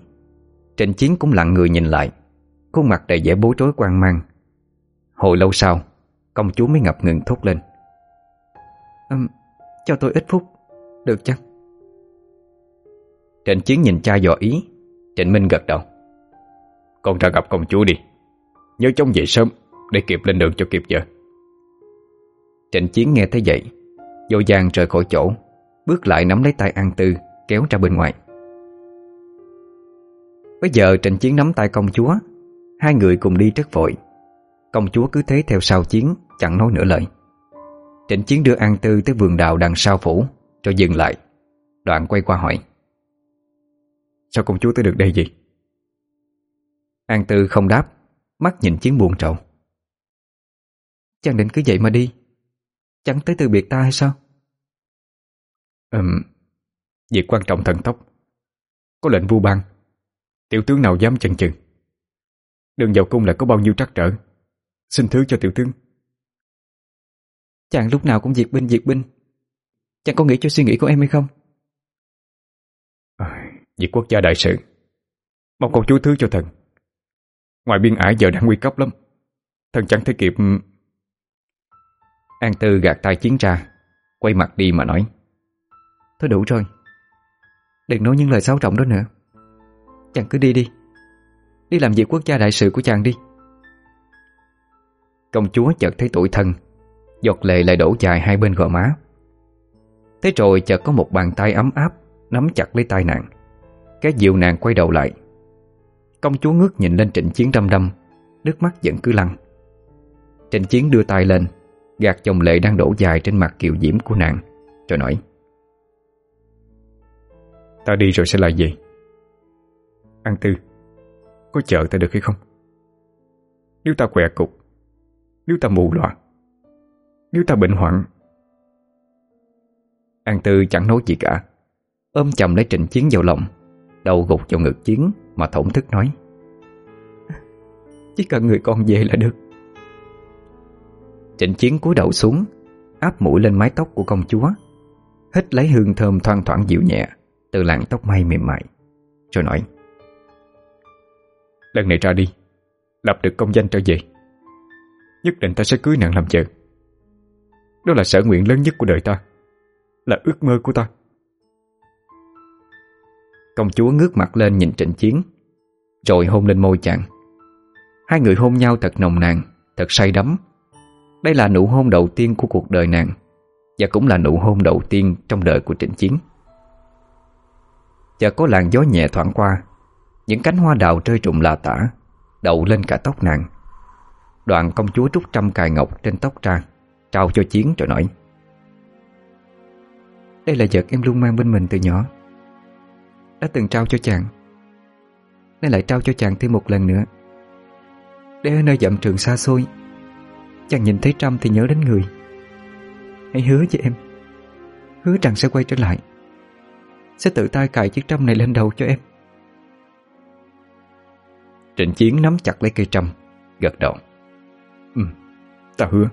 Trịnh chiến cũng lặng người nhìn lại. Khuôn mặt đầy vẻ bối rối quan mang. Hồi lâu sau Công chúa mới ngập ngừng thốt lên. À, Cho tôi ít phút Được chăng? Trịnh Chiến nhìn cha dò ý Trịnh Minh gật đầu. Con ra gặp công chúa đi. Nhớ chống dậy sớm Để kịp lên đường cho kịp giờ. Trịnh Chiến nghe thấy vậy Vô giang rời khỏi chỗ Bước lại nắm lấy tay An Tư Kéo ra bên ngoài. Bây giờ Trịnh Chiến nắm tay công chúa, Hai người cùng đi rất vội. Công chúa cứ thế theo sau Chiến, Chẳng nói nửa lời. Trịnh Chiến đưa An Tư tới vườn đào đằng sau phủ, Rồi dừng lại. Đoạn quay qua hỏi, Sao công chúa tới được đây gì An Tư không đáp, Mắt nhìn Chiến buồn trầu. Chàng định cứ vậy mà đi, Chẳng tới từ biệt ta hay sao? Ừm, Việc quan trọng thần tốc. Có lệnh vu ban Tiểu tướng nào dám chần chừ? Đường vào cung lại có bao nhiêu trắc trở? Xin thứ cho tiểu tướng. Chàng lúc nào cũng diệt binh diệt binh. Chàng có nghĩ cho suy nghĩ của em hay không? À, Việc quốc gia đại sự. Mong con chú thứ cho thần. Ngoài biên ải giờ đang nguy cấp lắm. Thần chẳng thể kịp. An Tư gạt tay chiến ra Quay mặt đi mà nói. Thôi đủ rồi. Đừng nói những lời xáo trọng đó nữa chàng cứ đi đi. Đi làm việc quốc gia đại sự của chàng đi. Công chúa chợt thấy tội thân, Giọt lệ lại đổ dài hai bên gò má. Thế rồi chợt có một bàn tay ấm áp, Nắm chặt lấy tay nàng. Cái dịu nàng quay đầu lại. Công chúa ngước nhìn lên trịnh chiến đâm đâm Nước mắt vẫn cứ lăn. Trịnh chiến đưa tay lên, Gạt chồng lệ đang đổ dài trên mặt kiều diễm của nàng, Rồi nói, Ta đi rồi sẽ là gì? ăn tư. Có chờ ta được hay không? Nếu ta què cục, Nếu ta mù loạn Nếu ta bệnh hoạn, An Tư chẳng nói gì cả. Ôm chầm lấy Trịnh Chiến vào lòng Đầu gục vào ngực Chiến Mà thổn thức nói. Chỉ cần người con về là được. Trịnh Chiến cúi đầu xuống, Áp mũi lên mái tóc của công chúa. Hít lấy hương thơm thoang thoảng dịu nhẹ, Từ làn tóc mai mềm mại, Rồi nói. Lần này ra đi, Lập được công danh trở về. Nhất định ta sẽ cưới nàng làm vợ. Đó là sở nguyện lớn nhất của đời ta, Là ước mơ của ta. Công chúa ngước mặt lên nhìn trịnh chiến, Rồi hôn lên môi chàng. Hai người hôn nhau thật nồng nàn, Thật say đắm. Đây là nụ hôn đầu tiên của cuộc đời nàng, Và cũng là nụ hôn đầu tiên trong đời của trịnh chiến. Chợt có làn gió nhẹ thoảng qua những cánh hoa đào rơi trùng lạ tả, Đậu lên cả tóc nàng. Đoạn công chúa trúc trăm cài ngọc trên tóc ra, Trao cho chiến rồi nói, Đây là vật em luôn mang bên mình từ nhỏ. Đã từng trao cho chàng Nên lại trao cho chàng thêm một lần nữa. Để ở nơi dặm trường xa xôi, Chàng nhìn thấy trăm thì nhớ đến người. Hãy hứa với em, Hứa rằng sẽ quay trở lại, Sẽ tự tay cài chiếc trăm này lên đầu cho em. Trịnh Chiến nắm chặt lấy cây trâm, Gật đầu. Ừ, ta hứa.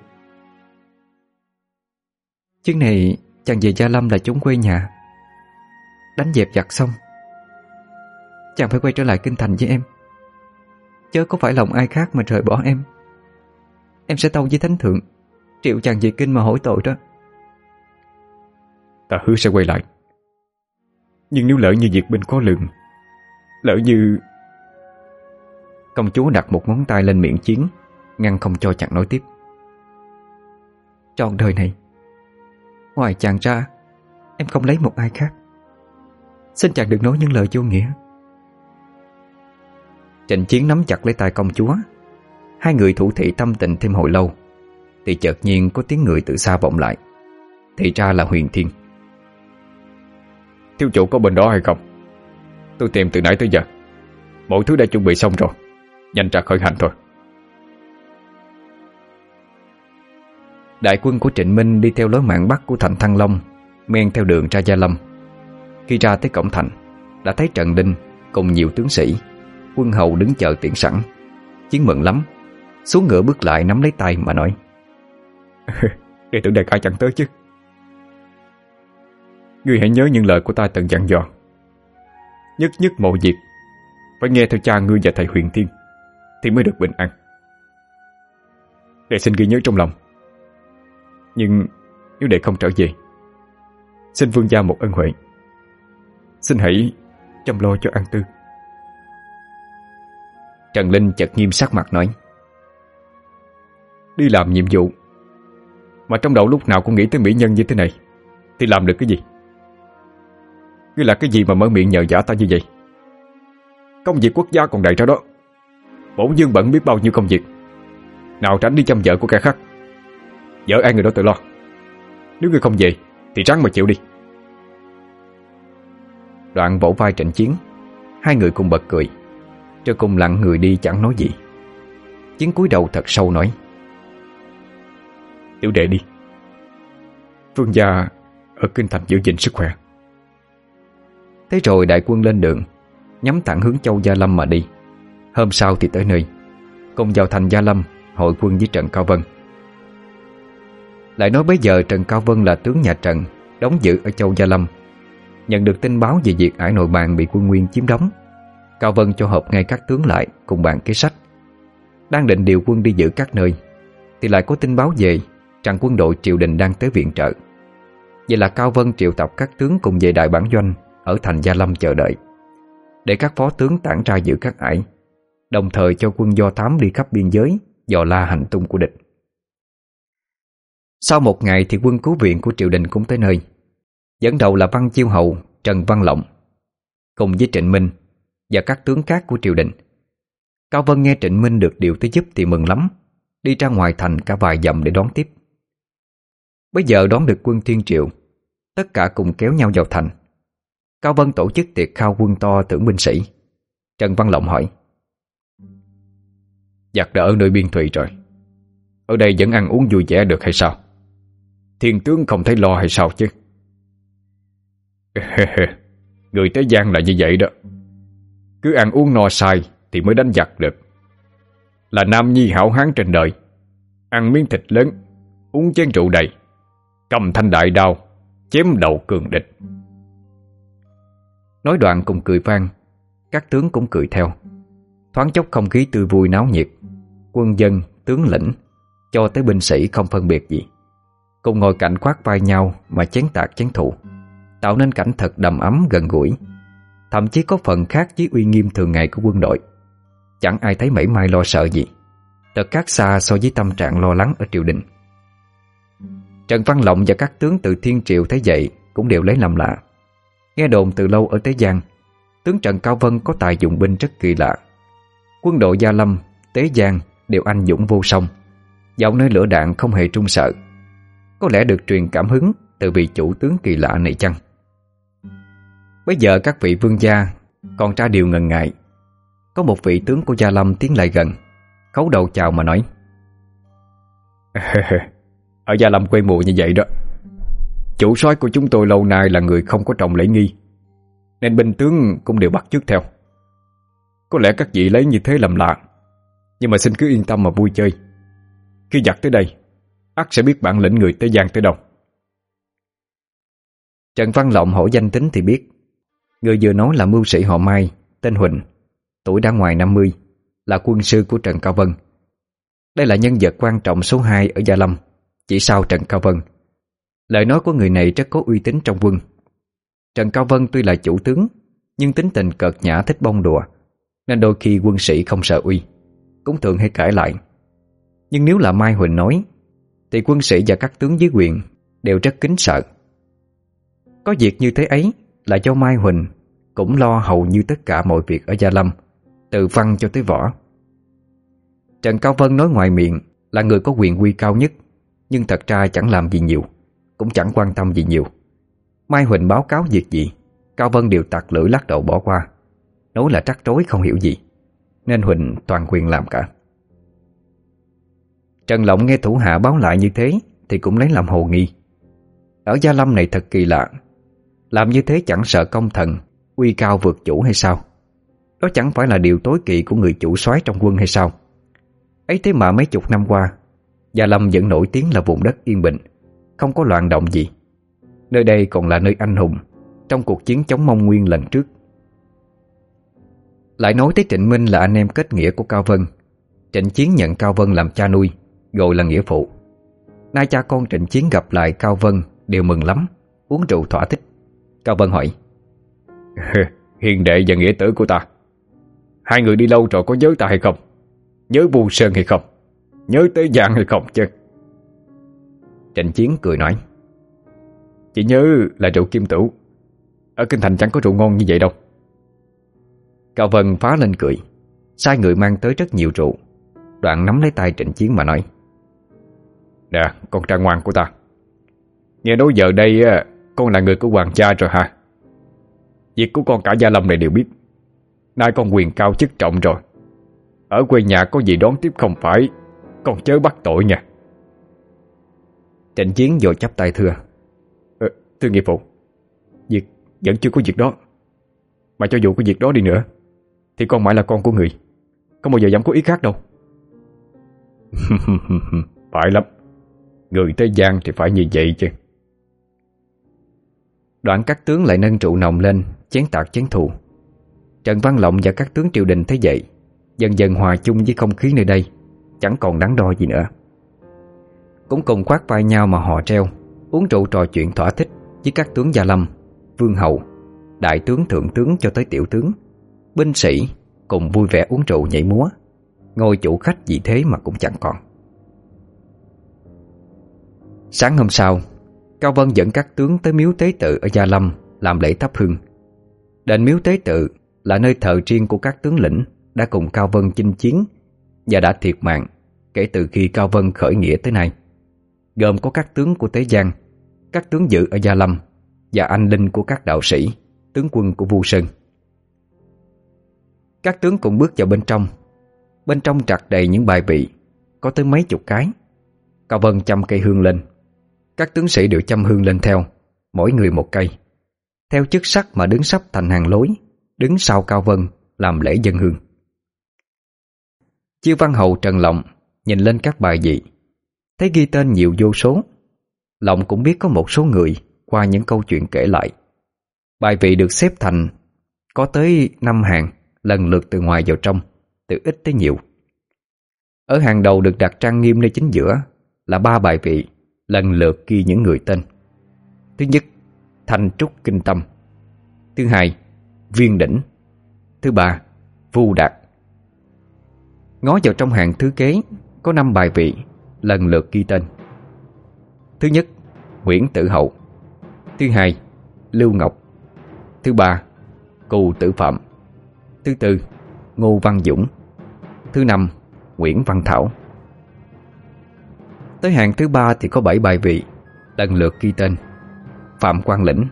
Chuyến này chàng về Gia Lâm là chúng quê nhà. Đánh dẹp giặt xong Chàng phải quay trở lại kinh thành với em. Chớ có phải lòng ai khác mà rời bỏ em. Em sẽ tâu với thánh thượng Triệu chàng về kinh mà hỏi tội đó. Ta hứa sẽ quay lại. Nhưng nếu lỡ như việc bên có lượng Lỡ như Công chúa đặt một ngón tay lên miệng chiến, Ngăn không cho chàng nói tiếp. Trọn đời này, Ngoài chàng ra, Em không lấy một ai khác. Xin chàng đừng nói những lời vô nghĩa. Trịnh chiến nắm chặt lấy tay công chúa. Hai người thủ thị tâm tình thêm hồi lâu, Thì chợt nhiên có tiếng người từ xa vọng lại. Thì ra là huyền thiên. Thiếu chủ có bên đó hay không? Tôi tìm từ nãy tới giờ. Mọi thứ đã chuẩn bị xong rồi nhanh ra khởi hành thôi. Đại quân của Trịnh Minh đi theo lối mạng bắc của thành Thăng Long, Men theo đường ra Gia Lâm. Khi ra tới cổng thành, Đã thấy Trần Đinh cùng nhiều tướng sĩ, Quân hầu đứng chờ tiện sẵn. Chiến mừng lắm, Xuống ngựa bước lại nắm lấy tay mà nói Để tưởng đại ca chẳng tới chứ? Ngươi hãy nhớ những lời của ta từng dặn dò. Nhất nhất mộ diệp Phải nghe theo cha ngươi và thầy huyền thiên. Thì mới được bình an. Đệ xin ghi nhớ trong lòng. Nhưng nếu đệ không trở về, Xin vương gia một ân huệ. Xin hãy chăm lo cho an tư. Trần Linh chợt nghiêm sắc mặt nói, Đi làm nhiệm vụ, Mà trong đầu lúc nào cũng nghĩ tới mỹ nhân như thế này, Thì làm được cái gì? Ngươi là cái gì mà mở miệng nhờ giả ta như vậy? Công việc quốc gia còn đầy ra đó. Bổn dưng bận biết bao nhiêu công việc. Nào tránh đi chăm vợ của kẻ khác. Vợ ai người đó tự lo. Nếu người không về, Thì ráng mà chịu đi. Đoạn vỗ vai trận chiến, Hai người cùng bật cười. Cho cùng lặng người đi chẳng nói gì. Chiến cúi đầu thật sâu nói, Tiểu đệ đi. Phương gia ở Kinh Thành giữ gìn sức khỏe. Thế rồi đại quân lên đường, Nhắm thẳng hướng Châu Gia Lâm mà đi. Hôm sau thì tới nơi. Cùng vào thành Gia Lâm, Hội quân với Trần Cao Vân. Lại nói bây giờ Trần Cao Vân là tướng nhà Trần, Đóng giữ ở châu Gia Lâm. Nhận được tin báo về việc ải nội bàn bị quân Nguyên chiếm đóng, Cao Vân cho họp ngay các tướng lại cùng bàn kế sách. Đang định điều quân đi giữ các nơi, Thì lại có tin báo về rằng quân đội triều đình đang tới viện trợ. Vậy là Cao Vân triệu tập các tướng cùng về đại bản doanh ở thành Gia Lâm chờ đợi, Để các phó tướng tản ra giữ các ải đồng thời cho quân do thám đi khắp biên giới, dò la hành tung của địch. Sau một ngày thì quân cứu viện của triều đình cũng tới nơi. Dẫn đầu là Văn Chiêu Hậu, Trần Văn Lộng, cùng với Trịnh Minh và các tướng khác của triều đình. Cao Vân nghe Trịnh Minh được điều tới giúp thì mừng lắm, đi ra ngoài thành cả vài dặm để đón tiếp. Bây giờ đón được quân Thiên Triệu, tất cả cùng kéo nhau vào thành. Cao Vân tổ chức tiệc khao quân to tưởng binh sĩ. Trần Văn Lộng hỏi: Giặc đã ở nơi biên thủy rồi. Ở đây vẫn ăn uống vui vẻ được hay sao? Thiên tướng không thấy lo hay sao chứ? Người tới gian là như vậy đó. Cứ ăn uống no sai Thì mới đánh giặc được. Là nam nhi hảo hán trên đời. Ăn miếng thịt lớn, Uống chén rượu đầy. Cầm thanh đại đao, Chém đầu cường địch. Nói đoạn cùng cười vang, Các tướng cũng cười theo. Thoáng chốc không khí tươi vui náo nhiệt quân dân, tướng lĩnh Cho tới binh sĩ không phân biệt gì. Cùng ngồi cạnh khoác vai nhau mà chén tạc chén thụ Tạo nên cảnh thật đầm ấm gần gũi. Thậm chí có phần khác với uy nghiêm thường ngày của quân đội. Chẳng ai thấy mảy may lo sợ gì Thật khác xa so với tâm trạng lo lắng ở triều đình. Trần Văn Lộng và các tướng từ Thiên Triệu thấy vậy Cũng đều lấy làm lạ. Nghe đồn từ lâu ở Tế Giang Tướng Trần Cao Vân có tài dụng binh rất kỳ lạ. Quân đội Gia Lâm, Tế Giang Đều anh dũng vô song. Dẫu nơi lửa đạn không hề trung sợ. Có lẽ được truyền cảm hứng Từ vị chủ tướng kỳ lạ này chăng? Bây giờ các vị vương gia Còn ra điều ngần ngại. Có một vị tướng của Gia Lâm tiến lại gần, Khấu đầu chào mà nói. Ở Gia Lâm quê mùa như vậy đó, Chủ soái của chúng tôi lâu nay là người không có trọng lễ nghi, Nên binh tướng cũng đều bắt chước theo. Có lẽ các vị lấy như thế làm lạ nhưng mà xin cứ yên tâm mà vui chơi. Khi giặc tới đây ắt sẽ biết bản lĩnh người Tây Giang tới đâu. Trần Văn Lộng hỏi danh tính thì biết. Người vừa nói là mưu sĩ họ Mai, Tên Huỳnh, Tuổi đã ngoài 50 Là quân sư của Trần Cao Vân. Đây là nhân vật quan trọng số 2 ở Gia Lâm, Chỉ sau Trần Cao Vân. Lời nói của người này rất có uy tín trong quân. Trần Cao Vân tuy là chủ tướng, Nhưng tính tình cợt nhã thích bông đùa, Nên đôi khi quân sĩ không sợ uy cũng thường hay cãi lại. Nhưng nếu là Mai Huỳnh nói, Thì quân sĩ và các tướng dưới quyền Đều rất kính sợ. Có việc như thế ấy Là do Mai Huỳnh Cũng lo hầu như tất cả mọi việc ở Gia Lâm, Từ văn cho tới võ. Trần Cao Vân nói ngoài miệng Là người có quyền quy cao nhất, Nhưng thật ra chẳng làm gì nhiều, Cũng chẳng quan tâm gì nhiều. Mai Huỳnh báo cáo việc gì, Cao Vân đều tặc lưỡi lắc đầu bỏ qua. Nói là trắc trối không hiểu gì. Nên Huỳnh toàn quyền làm cả. Trần Lộng nghe thủ hạ báo lại như thế Thì cũng lấy làm hồ nghi. Ở Gia Lâm này thật kỳ lạ, Làm như thế chẳng sợ công thần, Uy cao vượt chủ hay sao? Đó chẳng phải là điều tối kỵ của người chủ soái trong quân hay sao? Ấy thế mà mấy chục năm qua, Gia Lâm vẫn nổi tiếng là vùng đất yên bình, Không có loạn động gì. Nơi đây còn là nơi anh hùng, Trong cuộc chiến chống Mông Nguyên lần trước. Lại nói tới Trịnh Minh là anh em kết nghĩa của Cao Vân. Trịnh Chiến nhận Cao Vân làm cha nuôi Rồi là nghĩa phụ. Nay cha con Trịnh Chiến gặp lại Cao Vân Đều mừng lắm Uống rượu thỏa thích. Cao Vân hỏi Hiền đệ và nghĩa tử của ta Hai người đi lâu rồi có nhớ ta hay không? Nhớ buồn sơn hay không? Nhớ tới giang hay không chứ? Trịnh Chiến cười nói Chỉ nhớ là rượu kim tử, Ở Kinh Thành chẳng có rượu ngon như vậy đâu. Cao Vân phá lên cười. Sai người mang tới rất nhiều rượu. Đoạn nắm lấy tay trịnh chiến mà nói Nè con trai ngoan của ta. Nghe nói giờ đây Con là người của hoàng gia rồi hả? Việc của con cả gia lâm này đều biết. Nay con quyền cao chức trọng rồi. Ở quê nhà có gì đón tiếp không phải Con chớ bắt tội nha. Trịnh chiến vội chắp tay thưa ờ, Thưa nghiệp vụ Việc vẫn chưa có việc đó. Mà cho dù có việc đó đi nữa thì con mãi là con của người. Không bao giờ dám có ý khác đâu. Phải lắm. Người thế gian thì phải như vậy chứ. Đoạn các tướng lại nâng trụ nồng lên Chén tạc chén thù. Trần Văn Lộng và các tướng triều đình thấy vậy Dần dần hòa chung với không khí nơi đây Chẳng còn đáng đo gì nữa. Cũng cùng khoác vai nhau mà họ treo Uống rượu trò chuyện thỏa thích Với các tướng Gia Lâm, Vương Hậu Đại tướng Thượng tướng cho tới Tiểu tướng binh sĩ cùng vui vẻ uống rượu nhảy múa Ngôi chủ khách gì thế mà cũng chẳng còn. Sáng hôm sau, Cao Vân dẫn các tướng tới miếu tế tự ở Gia Lâm Làm lễ thắp hương. Đền miếu tế tự là nơi thờ riêng của các tướng lĩnh Đã cùng Cao Vân chinh chiến Và đã thiệt mạng Kể từ khi Cao Vân khởi nghĩa tới nay. Gồm có các tướng của Tế Giang, Các tướng dự ở Gia Lâm Và anh linh của các đạo sĩ, Tướng quân của Vu Sơn. Các tướng cũng bước vào bên trong. Bên trong trđặt đầy những bài vị, Có tới mấy chục cái. Cao Vân chăm cây hương lên. Các tướng sĩ đều chăm hương lên theo, Mỗi người một cây. Theo chức sắc mà đứng sắp thành hàng lối, Đứng sau Cao Vân làm lễ dân hương. Chiêu văn hậu trần lộng Nhìn lên các bài vị. Thấy ghi tên nhiều vô số Lộng cũng biết có một số người Qua những câu chuyện kể lại. Bài vị được xếp thành, Có tới 5 hàng lần lượt từ ngoài vào trong, từ ít tới nhiều. Ở hàng đầu được đặt trang nghiêm nơi chính giữa là ba bài vị lần lượt ghi những người tên. Thứ nhất, Thanh Trúc Kinh Tâm. Thứ hai, Viên Đỉnh. Thứ ba, Vu Đạt. Ngó vào trong hàng thứ kế có năm bài vị lần lượt ghi tên. Thứ nhất, Nguyễn Tử Hậu. Thứ hai, Lưu Ngọc. Thứ ba, Cù Tử Phạm. Thứ tư, Ngô Văn Dũng. Thứ năm, Nguyễn Văn Thảo. Tới hạng thứ ba thì có 7 bài vị Lần lượt ghi tên. Phạm Quang Lĩnh,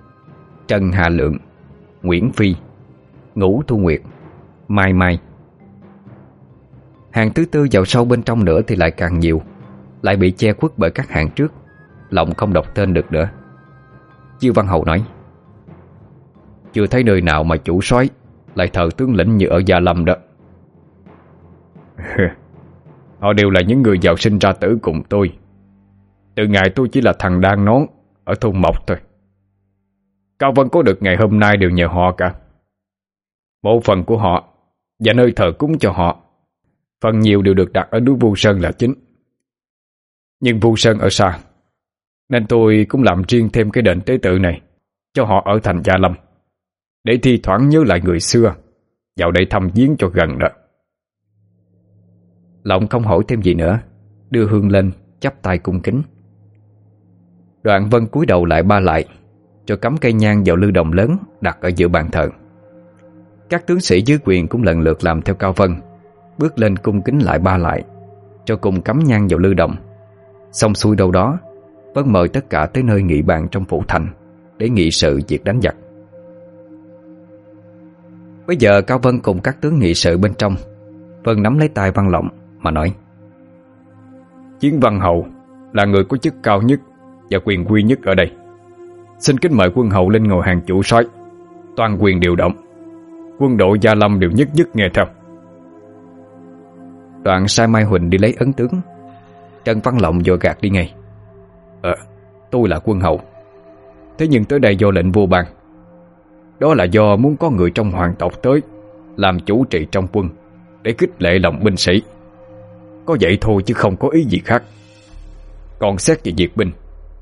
Trần Hà Lượng, Nguyễn Phi, Ngũ Thu Nguyệt, Mai Mai. Hàng thứ tư vào sâu bên trong nữa thì lại càng nhiều, Lại bị che khuất bởi các hàng trước, Lòng không đọc tên được nữa. Chiêu Văn Hậu nói, Chưa thấy nơi nào mà chủ soái lại thờ tướng lĩnh như ở Gia Lâm đó. Họ đều là những người giàu sinh ra tử cùng tôi. Từ ngày tôi chỉ là thằng đang nón Ở thôn Mộc thôi. Cao Vân có được ngày hôm nay đều nhờ họ cả. Bộ phần của họ Và nơi thờ cúng cho họ, Phần nhiều đều được đặt ở núi Vu Sơn là chính. Nhưng Vu Sơn ở xa, Nên tôi cũng làm riêng thêm cái đền tế tự này Cho họ ở thành Gia Lâm. Để thi thoảng nhớ lại người xưa. Vào đây thăm viếng cho gần đó. Lộng không hỏi thêm gì nữa. Đưa Hương lên, chắp tay cung kính. Đoạn Vân cúi đầu lại ba lại, Cho cắm cây nhang vào lư đồng lớn Đặt ở giữa bàn thờ. Các tướng sĩ dưới quyền cũng lần lượt làm theo Cao Vân, Bước lên cung kính lại ba lại, Cho cùng cắm nhang vào lư đồng. Xong xuôi đâu đó, Vân mời tất cả tới nơi nghị bàn trong phủ thành, Để nghị sự việc đánh giặc. Bây giờ Cao Vân cùng các tướng nghị sự bên trong. Vân nắm lấy tay Văn Lộng mà nói Chiến Văn Hậu là người có chức cao nhất và quyền quy nhất ở đây. Xin kính mời quân hậu lên ngồi hàng chủ soái Toàn quyền điều động. Quân đội Gia Lâm đều nhất nhất nghe theo. Đoạn sai Mai Huỳnh đi lấy ấn tướng. Trần Văn Lộng vội gạt đi ngay. Ờ, tôi là quân hậu Thế nhưng tới đây do lệnh vua bằng. Đó là do muốn có người trong hoàng tộc tới, Làm chủ trị trong quân, Để kích lệ lòng binh sĩ. Có vậy thôi chứ không có ý gì khác. Còn xét về việc binh,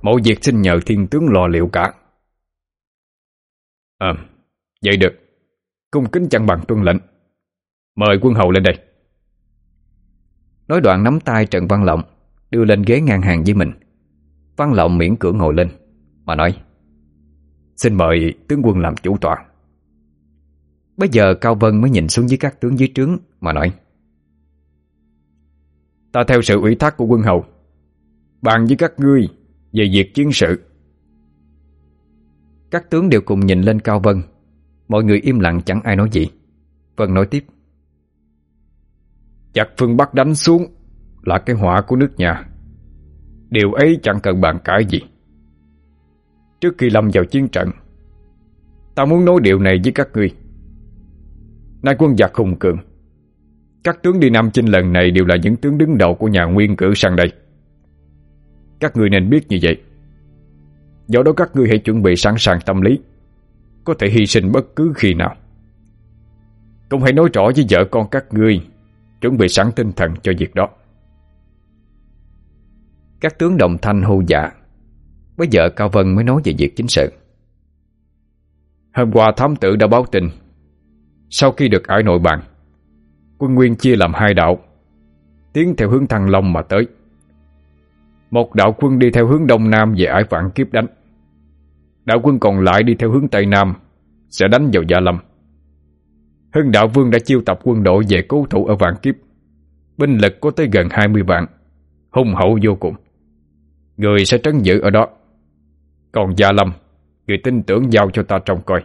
Mọi việc xin nhờ thiên tướng lo liệu cả. À Vậy được. Cung kính chẳng bằng tuân lệnh. Mời quân hầu lên đây. Nói đoạn nắm tay Trần Văn Lộng, Đưa lên ghế ngang hàng với mình. Văn Lộng miễn cửa ngồi lên, Mà nói Xin mời tướng quân làm chủ tọa Bây giờ Cao Vân mới nhìn xuống dưới các tướng dưới trướng Mà nói, Ta theo sự ủy thác của quân hầu, Bàn với các ngươi Về việc chiến sự. Các tướng đều cùng nhìn lên Cao Vân. Mọi người im lặng chẳng ai nói gì. Vân nói tiếp Chặt phương Bắc đánh xuống Là cái họa của nước nhà. Điều ấy chẳng cần bàn cãi gì. Trước khi lâm vào chiến trận. Ta muốn nói điều này với các ngươi. Nay quân giặc hùng cường. Các tướng đi Nam Chinh lần này Đều là những tướng đứng đầu của nhà Nguyên cử sang đây. Các ngươi nên biết như vậy. Do đó các ngươi hãy chuẩn bị sẵn sàng tâm lý. Có thể hy sinh bất cứ khi nào. Cũng hãy nói rõ với vợ con các ngươi, Chuẩn bị sẵn tinh thần cho việc đó. Các tướng đồng thanh hô dạ. Bây giờ Cao Vân mới nói về việc chính sự. Hôm qua thám tử đã báo tin, Sau khi được ở nội bàn, Quân Nguyên chia làm hai đạo, Tiến theo hướng Thăng Long mà tới. Một đạo quân đi theo hướng Đông Nam Về ải vạn kiếp đánh. Đạo quân còn lại đi theo hướng Tây Nam, Sẽ đánh vào Gia Lâm. Hưng đạo vương đã chiêu tập quân đội Về cố thủ ở vạn kiếp. Binh lực có tới gần 20 vạn Hùng hậu vô cùng. Người sẽ trấn giữ ở đó. Còn Gia Lâm, Người tin tưởng giao cho ta trông coi.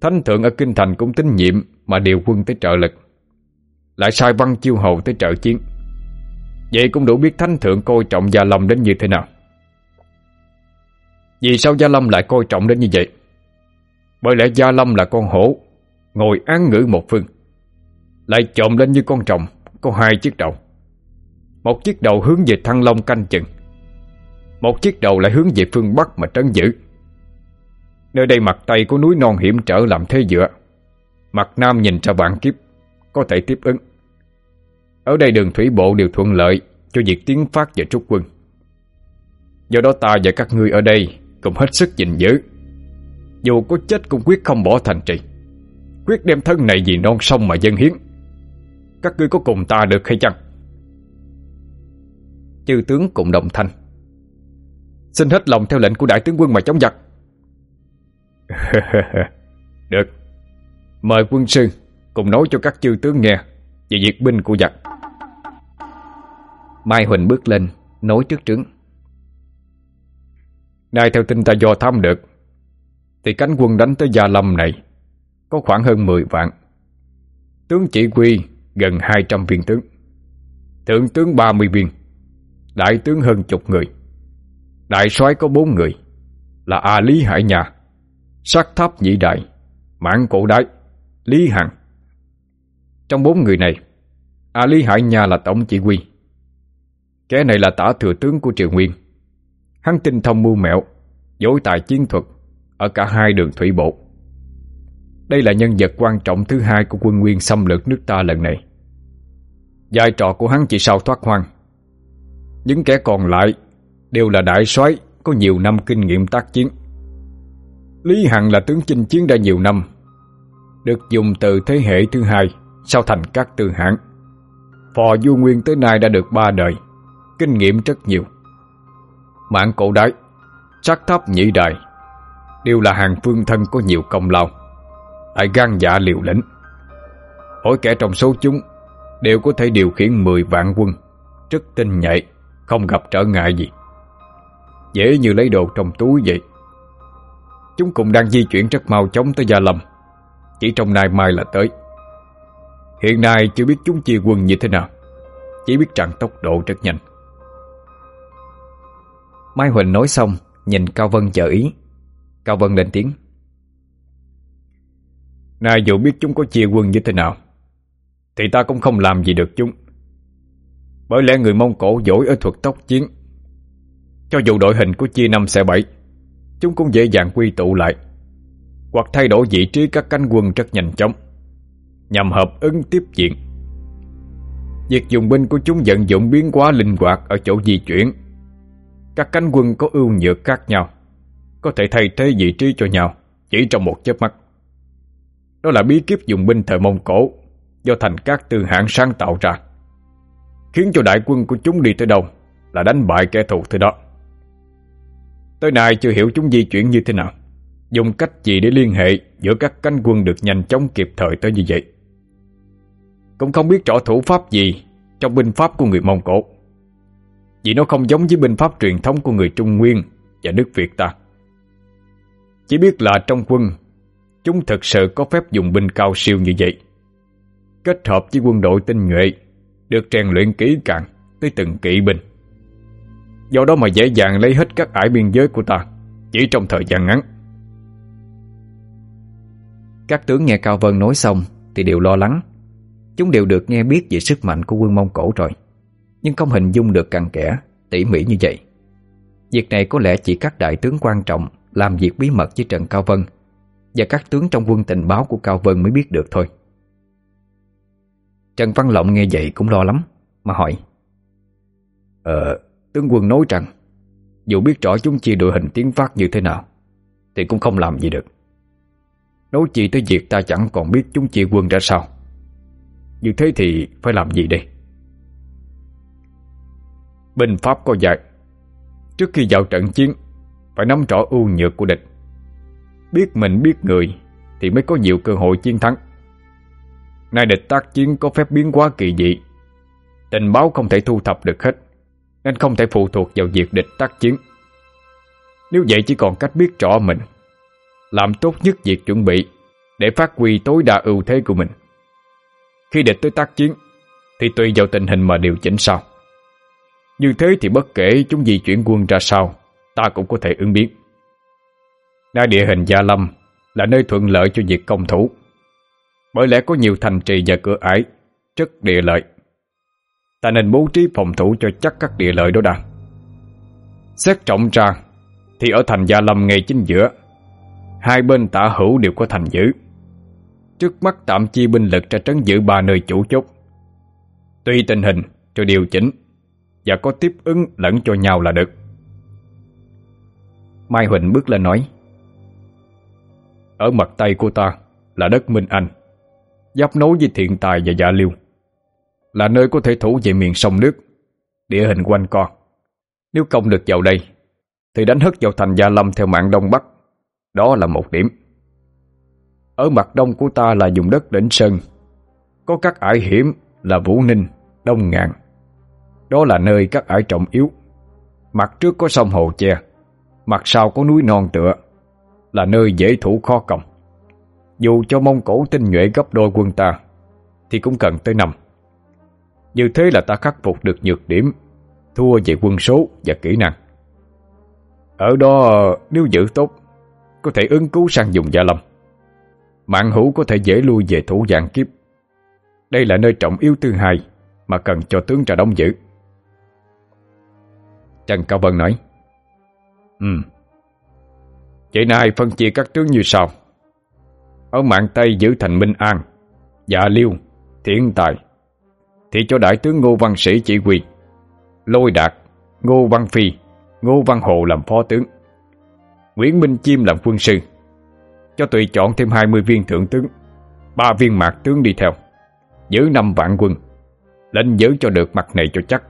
Thánh thượng ở Kinh Thành cũng tín nhiệm Mà điều quân tới trợ lực. Lại sai văn chiêu hầu tới trợ chiến. Vậy cũng đủ biết thánh thượng coi trọng Gia Lâm đến như thế nào. Vì sao Gia Lâm lại coi trọng đến như vậy? Bởi lẽ Gia Lâm là con hổ, Ngồi án ngữ một phương. Lại trộm lên như con trồng, Có hai chiếc đầu. Một chiếc đầu hướng về Thăng Long canh chừng. Một chiếc đầu lại hướng về phương Bắc mà trấn giữ. Nơi đây mặt Tây có núi non hiểm trở làm thế dựa. Mặt Nam nhìn ra vạn kiếp, Có thể tiếp ứng. Ở đây đường thủy bộ đều thuận lợi Cho việc tiến phát và trúc quân. Do đó ta và các ngươi ở đây cũng hết sức gìn giữ. Dù có chết cũng quyết không bỏ thành trì. Quyết đem thân này vì non sông mà dân hiến. Các ngươi có cùng ta được hay chăng? Chư tướng cùng đồng thanh. Xin hết lòng theo lệnh của đại tướng quân mà chống giặc. Được. Mời quân sư Cùng nói cho các chư tướng nghe Về việc binh của giặc. Mai Huỳnh bước lên Nói trước trướng. Nay theo tin ta do thăm được Thì cánh quân đánh tới Gia Lâm này Có khoảng hơn 10 vạn. Tướng chỉ huy gần 200 viên tướng. Thượng tướng 30 viên Đại tướng hơn chục người. Đại soái có bốn người, Là A Lý Hải Nhà, Sắc Tháp Nhị Đại Mãn Cổ Đại Lý Hằng. Trong bốn người này A Lý Hải Nhà là tổng chỉ huy. Kẻ này là tả thừa tướng của Triều Nguyên. Hắn tinh thông mưu mẹo Dối tài chiến thuật Ở cả hai đường thủy bộ. Đây là nhân vật quan trọng thứ hai Của quân Nguyên xâm lược nước ta lần này. Vai trò của hắn chỉ sau thoát hoang. Những kẻ còn lại Đều là đại soái, Có nhiều năm kinh nghiệm tác chiến. Lý Hằng là tướng chinh chiến đã nhiều năm, Được dùng từ thế hệ thứ hai, Sau thành các tư hãng. Phò Du Nguyên tới nay đã được ba đời, Kinh nghiệm rất nhiều. Mạng cổ đại chắc thấp nhị đại, Đều là hàng phương thân có nhiều công lao, Lại gan dạ liều lĩnh. Mỗi kẻ trong số chúng Đều có thể điều khiển 10 vạn quân, Rất tinh nhạy, Không gặp trở ngại gì dễ như lấy đồ trong túi vậy. Chúng cũng đang di chuyển rất mau chóng tới Gia Lâm. Chỉ trong nay mai là tới. Hiện nay chưa biết chúng chia quân như thế nào. Chỉ biết rằng tốc độ rất nhanh. Mai Huỳnh nói xong, Nhìn Cao Vân chờ ý. Cao Vân lên tiếng. Nay dù biết chúng có chia quân như thế nào, Thì ta cũng không làm gì được chúng. Bởi lẽ người Mông Cổ giỏi ở thuật tốc chiến cho dù đội hình của chia 5 xe 7 Chúng cũng dễ dàng quy tụ lại Hoặc thay đổi vị trí các cánh quân rất nhanh chóng, Nhằm hợp ứng tiếp diện. Việc dùng binh của chúng vận dụng biến quá linh hoạt Ở chỗ di chuyển. Các cánh quân có ưu nhược khác nhau, Có thể thay thế vị trí cho nhau Chỉ trong một chớp mắt. Đó là bí kíp dùng binh thời Mông Cổ Do thành các tư hạng sáng tạo ra, Khiến cho đại quân của chúng đi tới đâu Là đánh bại kẻ thù tới đó. Tới nay chưa hiểu chúng di chuyển như thế nào. Dùng cách gì để liên hệ Giữa các cánh quân được nhanh chóng kịp thời tới như vậy? Cũng không biết rõ thủ pháp gì Trong binh pháp của người Mông Cổ. Vì nó không giống với binh pháp truyền thống Của người Trung Nguyên và nước Việt ta. Chỉ biết là trong quân, Chúng thực sự có phép dùng binh cao siêu như vậy. Kết hợp với quân đội tinh nhuệ, Được trang luyện kỹ càng Tới từng kỵ binh. Do đó mà dễ dàng lấy hết các ải biên giới của ta, Chỉ trong thời gian ngắn. Các tướng nghe Cao Vân nói xong Thì đều lo lắng. Chúng đều được nghe biết về sức mạnh của quân Mông Cổ rồi, Nhưng không hình dung được cặn kẽ, Tỉ mỉ như vậy. Việc này có lẽ chỉ các đại tướng quan trọng Làm việc bí mật với Trần Cao Vân, Và các tướng trong quân tình báo của Cao Vân mới biết được thôi. Trần Văn Lộng nghe vậy cũng lo lắm, Mà hỏi Ờ Tướng quân nói rằng, Dù biết rõ chúng chia đội hình tiến phát như thế nào, Thì cũng không làm gì được. Nói chi tới việc ta chẳng còn biết chúng chia quân ra sao. Như thế thì phải làm gì đây? Binh Pháp có dạy, Trước khi vào trận chiến, Phải nắm rõ ưu nhược của địch. Biết mình biết người Thì mới có nhiều cơ hội chiến thắng. Nay địch tác chiến có phép biến quá kỳ dị, Tình báo không thể thu thập được hết. Nên không thể phụ thuộc vào việc địch tác chiến. Nếu vậy chỉ còn cách biết rõ mình, Làm tốt nhất việc chuẩn bị Để phát huy tối đa ưu thế của mình. Khi địch tới tác chiến, Thì tùy vào tình hình mà điều chỉnh sau. Như thế thì bất kể chúng di chuyển quân ra sao, Ta cũng có thể ứng biến. Nơi địa hình Gia Lâm Là nơi thuận lợi cho việc công thủ. Bởi lẽ có nhiều thành trì và cửa ải, Rất địa lợi. Ta nên bố trí phòng thủ cho chắc các địa lợi đó đa Xét trọng ra, Thì ở thành Gia Lâm ngay chính giữa, Hai bên tả hữu đều có thành giữ. Trước mắt tạm chi binh lực ra trấn giữ ba nơi chủ chốt. Tuy tình hình cho điều chỉnh, Và có tiếp ứng lẫn cho nhau là được. Mai Huỳnh bước lên nói, Ở mặt tay của ta là đất Minh Anh, Giáp nối với thiện tài và dạ liêu là nơi có thể thủ về miền sông nước Địa hình quanh co. Nếu công được vào đây Thì đánh hất vào thành Gia Lâm theo mạng Đông Bắc. Đó là một điểm. Ở mặt đông của ta là vùng đất đỉnh sơn. Có các ải hiểm là Vũ Ninh, Đông Ngạn Đó là nơi các ải trọng yếu. Mặt trước có sông Hồ Che Mặt sau có núi non tựa Là nơi dễ thủ khó còng Dù cho Mông Cổ tinh nhuệ gấp đôi quân ta Thì cũng cần tới năm. Như thế là ta khắc phục được nhược điểm, Thua về quân số và kỹ năng. Ở đó, nếu giữ tốt, Có thể ứng cứu sang dùng Gia Lâm. Mạng hữu có thể dễ lui về thủ dạng kiếp. Đây là nơi trọng yếu thứ hai Mà cần cho tướng trà đông giữ. Trần Cao Vân nói Ừ Vậy nay phân chia các tướng như sau. Ở mạng Tây giữ thành Minh An Dạ Liêu, Thiện Tài thì cho đại tướng Ngô Văn Sĩ chỉ huy. Lôi Đạt Ngô Văn Phi Ngô Văn Hồ làm phó tướng. Nguyễn Minh Chiêm làm quân sư. Cho tùy chọn thêm 20 viên thượng tướng ba viên mạc tướng đi theo. Giữ năm vạn quân Lệnh giữ cho được mặt này cho chắc.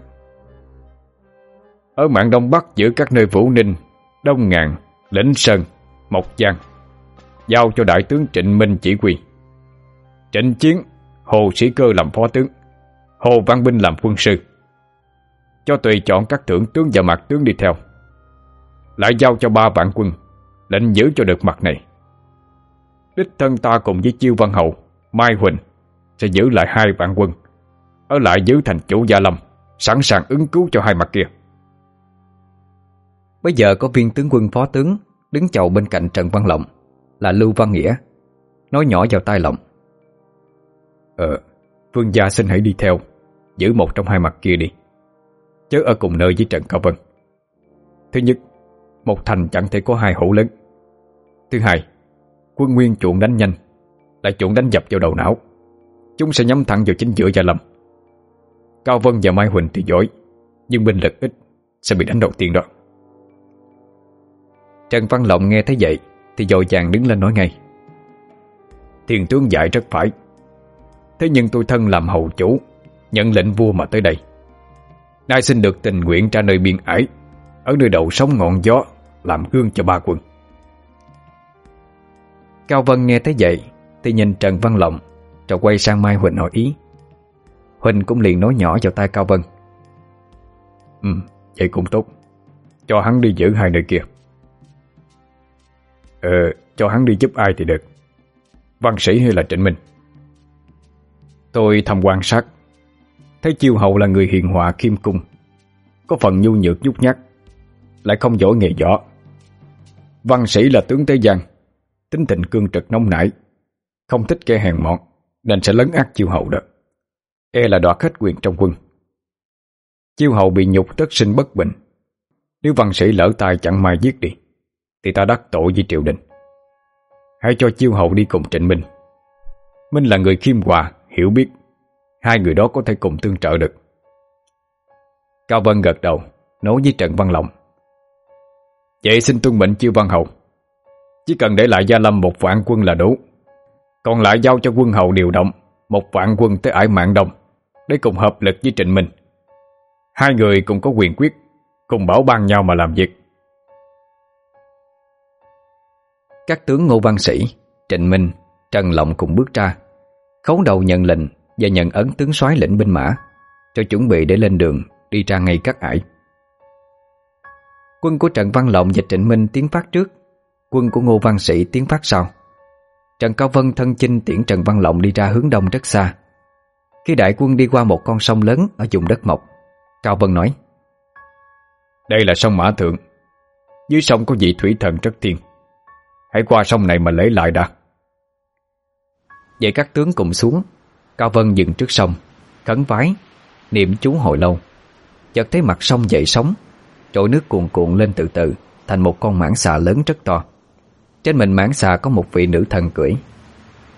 Ở mạng Đông Bắc giữa các nơi Vũ Ninh Đông Ngàn, Lĩnh Sơn, Mộc Giang Giao cho đại tướng Trịnh Minh chỉ huy. Trịnh Chiến, Hồ Sĩ Cơ làm phó tướng. Hồ Văn Binh làm quân sư Cho tùy chọn các thưởng tướng và mặt tướng đi theo. Lại giao cho ba vạn quân Lệnh giữ cho được mặt này. Đích thân ta cùng với Chiêu Văn Hậu Mai Huỳnh Sẽ giữ lại hai vạn quân Ở lại giữ thành chủ Gia Lâm Sẵn sàng ứng cứu cho hai mặt kia. Bây giờ có viên tướng quân phó tướng Đứng chầu bên cạnh Trần Văn Lộng Là Lưu Văn Nghĩa Nói nhỏ vào tai Lộng. Ờ Vương gia xin hãy đi theo. Giữ một trong hai mặt kia đi. Chớ ở cùng nơi với Trần Cao Vân. Thứ nhất, Một thành chẳng thể có hai hữu lớn. Thứ hai, Quân nguyên chuộng đánh nhanh, Lại chuộng đánh dập vào đầu não. Chúng sẽ nhắm thẳng vào chính giữa gia lâm. Cao Vân và Mai Huỳnh thì giỏi, Nhưng binh lực ít, Sẽ bị đánh đầu tiên đó. Trần Văn Lộng nghe thấy vậy Thì dội chàng đứng lên nói ngay. Thiền tướng dạy rất phải. Thế nhưng tôi thân làm hầu chủ Nhận lệnh vua mà tới đây. Nay xin được tình nguyện ra nơi biên ải Ở nơi đầu sóng ngọn gió Làm gương cho ba quân. Cao Vân nghe tới vậy Thì nhìn Trần Văn Lộng Rồi quay sang Mai Huỳnh hỏi ý. Huỳnh cũng liền nói nhỏ vào tai Cao Vân. Ừ, vậy cũng tốt. Cho hắn đi giữ hai nơi kia. Ờ, cho hắn đi giúp ai thì được. Văn sĩ hay là Trịnh Minh? Tôi thầm quan sát. Thấy chiêu hậu là người hiền hòa khiêm cung. Có phần nhu nhược nhút nhát, Lại không giỏi nghề võ. Văn sĩ là tướng Tế Giang Tính tình cương trực nông nảy, Không thích kẻ hèn mọn, Nên sẽ lấn ác chiêu hậu đó. E là đoạt hết quyền trong quân. Chiêu hậu bị nhục tất sinh bất bình. Nếu văn sĩ lỡ tay chẳng may giết đi, Thì ta đắc tội với triều đình. Hãy cho chiêu hậu đi cùng trịnh Minh. Minh là người khiêm hòa hiểu biết Hai người đó có thể cùng tương trợ được. Cao Vân gật đầu Nói với Trần Văn lộng Vậy xin tuân mệnh chư Văn Hậu Chỉ cần để lại Gia Lâm một vạn quân là đủ. Còn lại giao cho quân hậu điều động Một vạn quân tới ải mạng đồng Để cùng hợp lực với Trịnh Minh. Hai người cùng có quyền quyết Cùng bảo ban nhau mà làm việc. Các tướng Ngô Văn Sĩ Trịnh Minh, Trần Lộng cùng bước ra. Khấu đầu nhận lệnh Và nhận ấn tướng soái lĩnh binh mã, Cho chuẩn bị để lên đường, Đi ra ngay các ải. Quân của Trần Văn Lộng và Trịnh Minh tiến phát trước, Quân của Ngô Văn Sĩ tiến phát sau. Trần Cao Vân thân chinh tiễn Trần Văn Lộng đi ra hướng đông rất xa. Khi đại quân đi qua một con sông lớn ở vùng đất mộc, Cao Vân nói, Đây là sông Mã Thượng. Dưới sông có vị thủy thần rất thiên. Hãy qua sông này mà lấy lại đã. Vậy các tướng cùng xuống, Cao Vân dừng trước sông, Khấn vái, Niệm chú hồi lâu. Chợt thấy mặt sông dậy sóng Trội nước cuồn cuộn lên từ từ, Thành một con mãng xà lớn rất to. Trên mình mãng xà có một vị nữ thần cưỡi.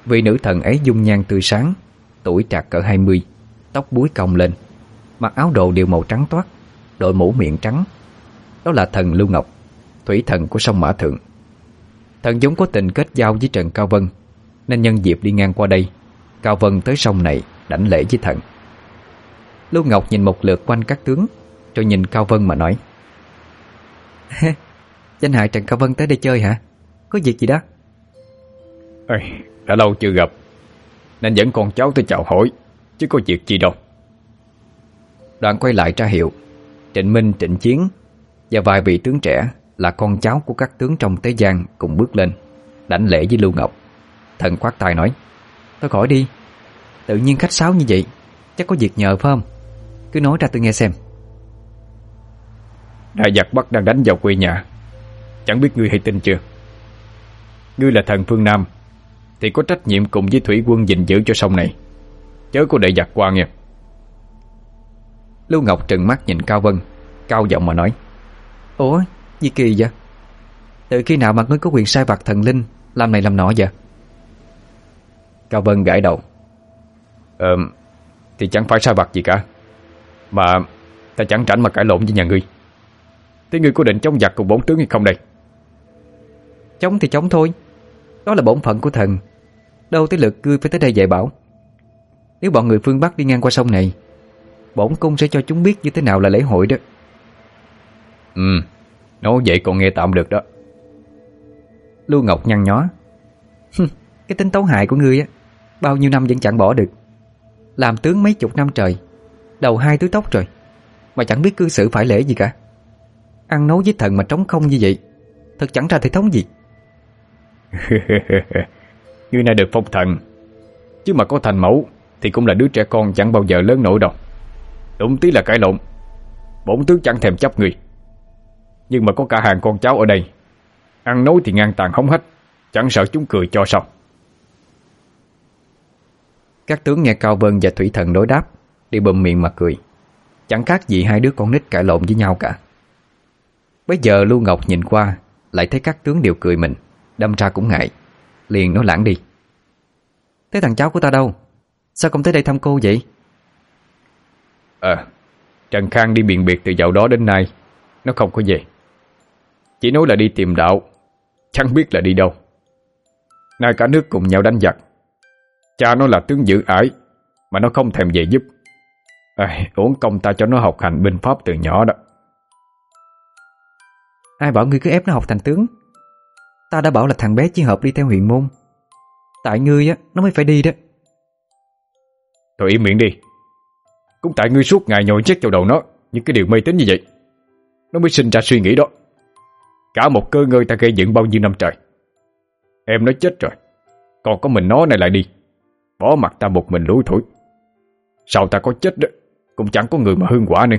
Vị nữ thần ấy dung nhan tươi sáng, Tuổi trạc cỡ 20 Tóc búi cong lên, Mặc áo đồ đều màu trắng toát, Đội mũ miệng trắng. Đó là thần Lưu Ngọc, Thủy thần của sông Mã Thượng. Thần giống có tình kết giao với Trần Cao Vân nên nhân dịp đi ngang qua đây Cao Vân tới sông này đảnh lễ với thần Lưu Ngọc nhìn một lượt quanh các tướng Rồi nhìn Cao Vân mà nói Danh hại Trần Cao Vân tới đây chơi hả? Có việc gì đó? Ê, đã lâu chưa gặp Nên dẫn con cháu tới chào hỏi Chứ có việc gì đâu Đoàn quay lại tra hiệu Trịnh Minh, Trịnh Chiến Và vài vị tướng trẻ Là con cháu của các tướng trong Tế Giang Cùng bước lên Đảnh lễ với Lưu Ngọc Thần quát tài nói Tôi khỏi đi. Tự nhiên khách sáo như vậy Chắc có việc nhờ phải không? Cứ nói ra tôi nghe xem. Đại giặc Bắc đang đánh vào quê nhà. Chẳng biết ngươi hay tin chưa? Ngươi là thần phương Nam Thì có trách nhiệm cùng với thủy quân gìn giữ cho sông này. Chớ có để giặc qua nghe. Lưu Ngọc trừng mắt nhìn Cao Vân Cao giọng mà nói Ủa, gì kỳ vậy? Từ khi nào mà ngươi có quyền sai vặt thần linh Làm này làm nọ vậy? Cao vân gãi đầu. Ờ Thì chẳng phải sai vặt gì cả Mà Ta chẳng tránh mà cãi lộn với nhà ngươi. Thế ngươi có định chống giặc cùng bốn tướng hay không đây? Chống thì chống thôi. Đó là bổn phận của thần. Đâu tới lượt ngươi phải tới đây dạy bảo. Nếu bọn người phương Bắc đi ngang qua sông này Bổn cung sẽ cho chúng biết như thế nào là lễ hội đó. Ừ Nói vậy còn nghe tạm được đó. Lưu Ngọc nhăn nhó. Cái tính tấu hại của ngươi á. Bao nhiêu năm vẫn chẳng bỏ được. Làm tướng mấy chục năm trời, Đầu hai túi tóc rồi, Mà chẳng biết cư xử phải lễ gì cả. Ăn nấu với thần mà trống không như vậy, Thật chẳng ra thể thống gì. Người này được phong thần, Chứ mà có thành mẫu Thì cũng là đứa trẻ con chẳng bao giờ lớn nổi đâu. Đúng tí là cãi lộn, Bổn tướng chẳng thèm chấp người. Nhưng mà có cả hàng con cháu ở đây, Ăn nấu thì ngang tàn hống hết Chẳng sợ chúng cười cho xong. Các tướng nghe Cao Vân và Thủy Thần đối đáp, Đi bầm miệng mà cười. Chẳng khác gì hai đứa con nít cãi lộn với nhau cả. Bây giờ Lưu Ngọc nhìn qua, Lại thấy các tướng đều cười mình, Đâm ra cũng ngại. Liền nói lãng đi. Thế thằng cháu của ta đâu? Sao không tới đây thăm cô vậy? Ờ Trần Khang đi biện biệt từ dạo đó đến nay, Nó không có về. Chỉ nói là đi tìm đạo, Chẳng biết là đi đâu. Nay cả nước cùng nhau đánh giặc Cha nó là tướng giữ ải Mà nó không thèm về giúp. À, Uống công ta cho nó học hành binh pháp từ nhỏ đó. Ai bảo ngươi cứ ép nó học thành tướng? Ta đã bảo là thằng bé chỉ hợp đi theo huyện môn. Tại ngươi á Nó mới phải đi đó. Thôi im miệng đi. Cũng tại ngươi suốt ngày nhồi chết vào đầu nó Những cái điều mê tín như vậy Nó mới sinh ra suy nghĩ đó. Cả một cơ ngơi ta gây dựng bao nhiêu năm trời. Em nó chết rồi Còn có mình nó này lại đi. Bỏ mặt ta một mình lủi thủi Sao ta có chết đó? Cũng chẳng có người mà hương quả nữa.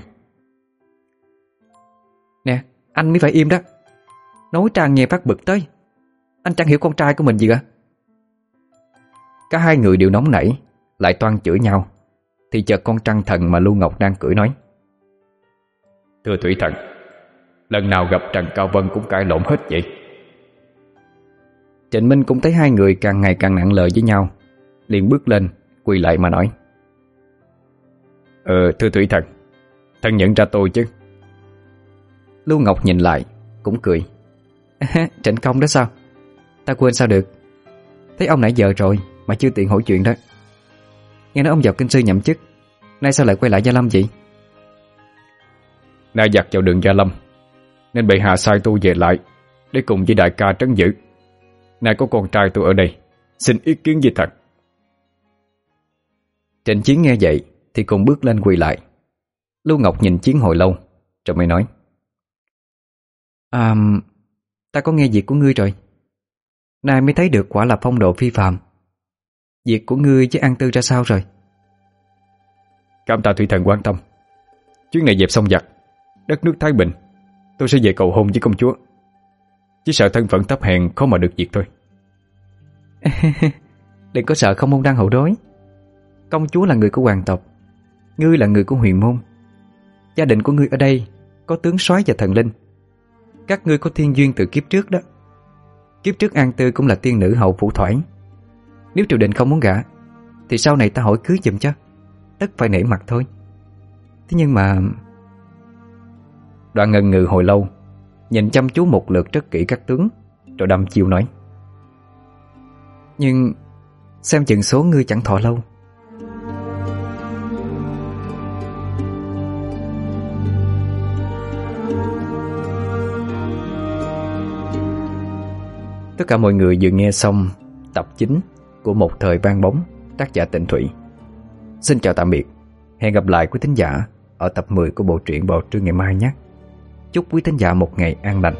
Nè anh mới phải im đó. Nói Trang nghe phát bực tới. Anh chẳng hiểu con trai của mình gì cả. Cả hai người đều nóng nảy Lại toan chửi nhau. Thì chợt con trăng thần mà Lưu Ngọc đang cười nói. Thưa Thủy Thần Lần nào gặp Trần Cao Vân cũng cãi lộn hết vậy. Trịnh Minh cũng thấy hai người càng ngày càng nặng lời với nhau liền bước lên, Quỳ lại mà nói. Ờ thưa thủy thần Thần nhận ra tôi chứ? Lưu Ngọc nhìn lại, Cũng cười. Trịnh công đó sao? Ta quên sao được? Thấy ông nãy giờ rồi Mà chưa tiện hỏi chuyện đó. Nghe nói ông vào kinh sư nhậm chức, Nay sao lại quay lại Gia Lâm vậy? Nay giặc vào đường Gia Lâm, Nên bị hạ sai tôi về lại Để cùng với đại ca trấn giữ. Nay có con trai tôi ở đây, Xin ý kiến với thật. Trịnh Chiến nghe vậy Thì cùng bước lên quỳ lại. Lưu Ngọc nhìn Chiến hồi lâu Rồi mới nói À Ta có nghe việc của ngươi rồi. Nay mới thấy được quả là phong độ phi phàm. Việc của ngươi chứ an tư ra sao rồi? Cảm tạ Thủy Thần quan tâm Chuyến này dẹp xong giặc Đất nước Thái Bình Tôi sẽ về cầu hôn với công chúa. Chỉ sợ thân phận thấp hèn không mà được việc thôi. Đừng có sợ không môn đang hậu đối. Công chúa là người của hoàng tộc, Ngươi là người của huyền môn. Gia đình của ngươi ở đây Có tướng soái và thần linh. Các ngươi có thiên duyên từ kiếp trước đó. Kiếp trước An Tư cũng là tiên nữ hậu phụ thoảng. Nếu triều đình không muốn gả, Thì sau này ta hỏi cưới giùm cho. Tất phải nể mặt thôi. Thế nhưng mà, Đoạn ngần ngừ hồi lâu, Nhìn chăm chú một lượt rất kỹ các tướng, Rồi đâm chiều nói. Nhưng Xem chừng số ngươi chẳng thọ lâu Tất cả mọi người vừa nghe xong tập 9 của Một Thời ban Bóng tác giả Tịnh Thủy. Xin chào tạm biệt, hẹn gặp lại quý thính giả ở tập 10 của bộ truyện vào Trưa ngày mai nhé. Chúc quý thính giả một ngày an lành.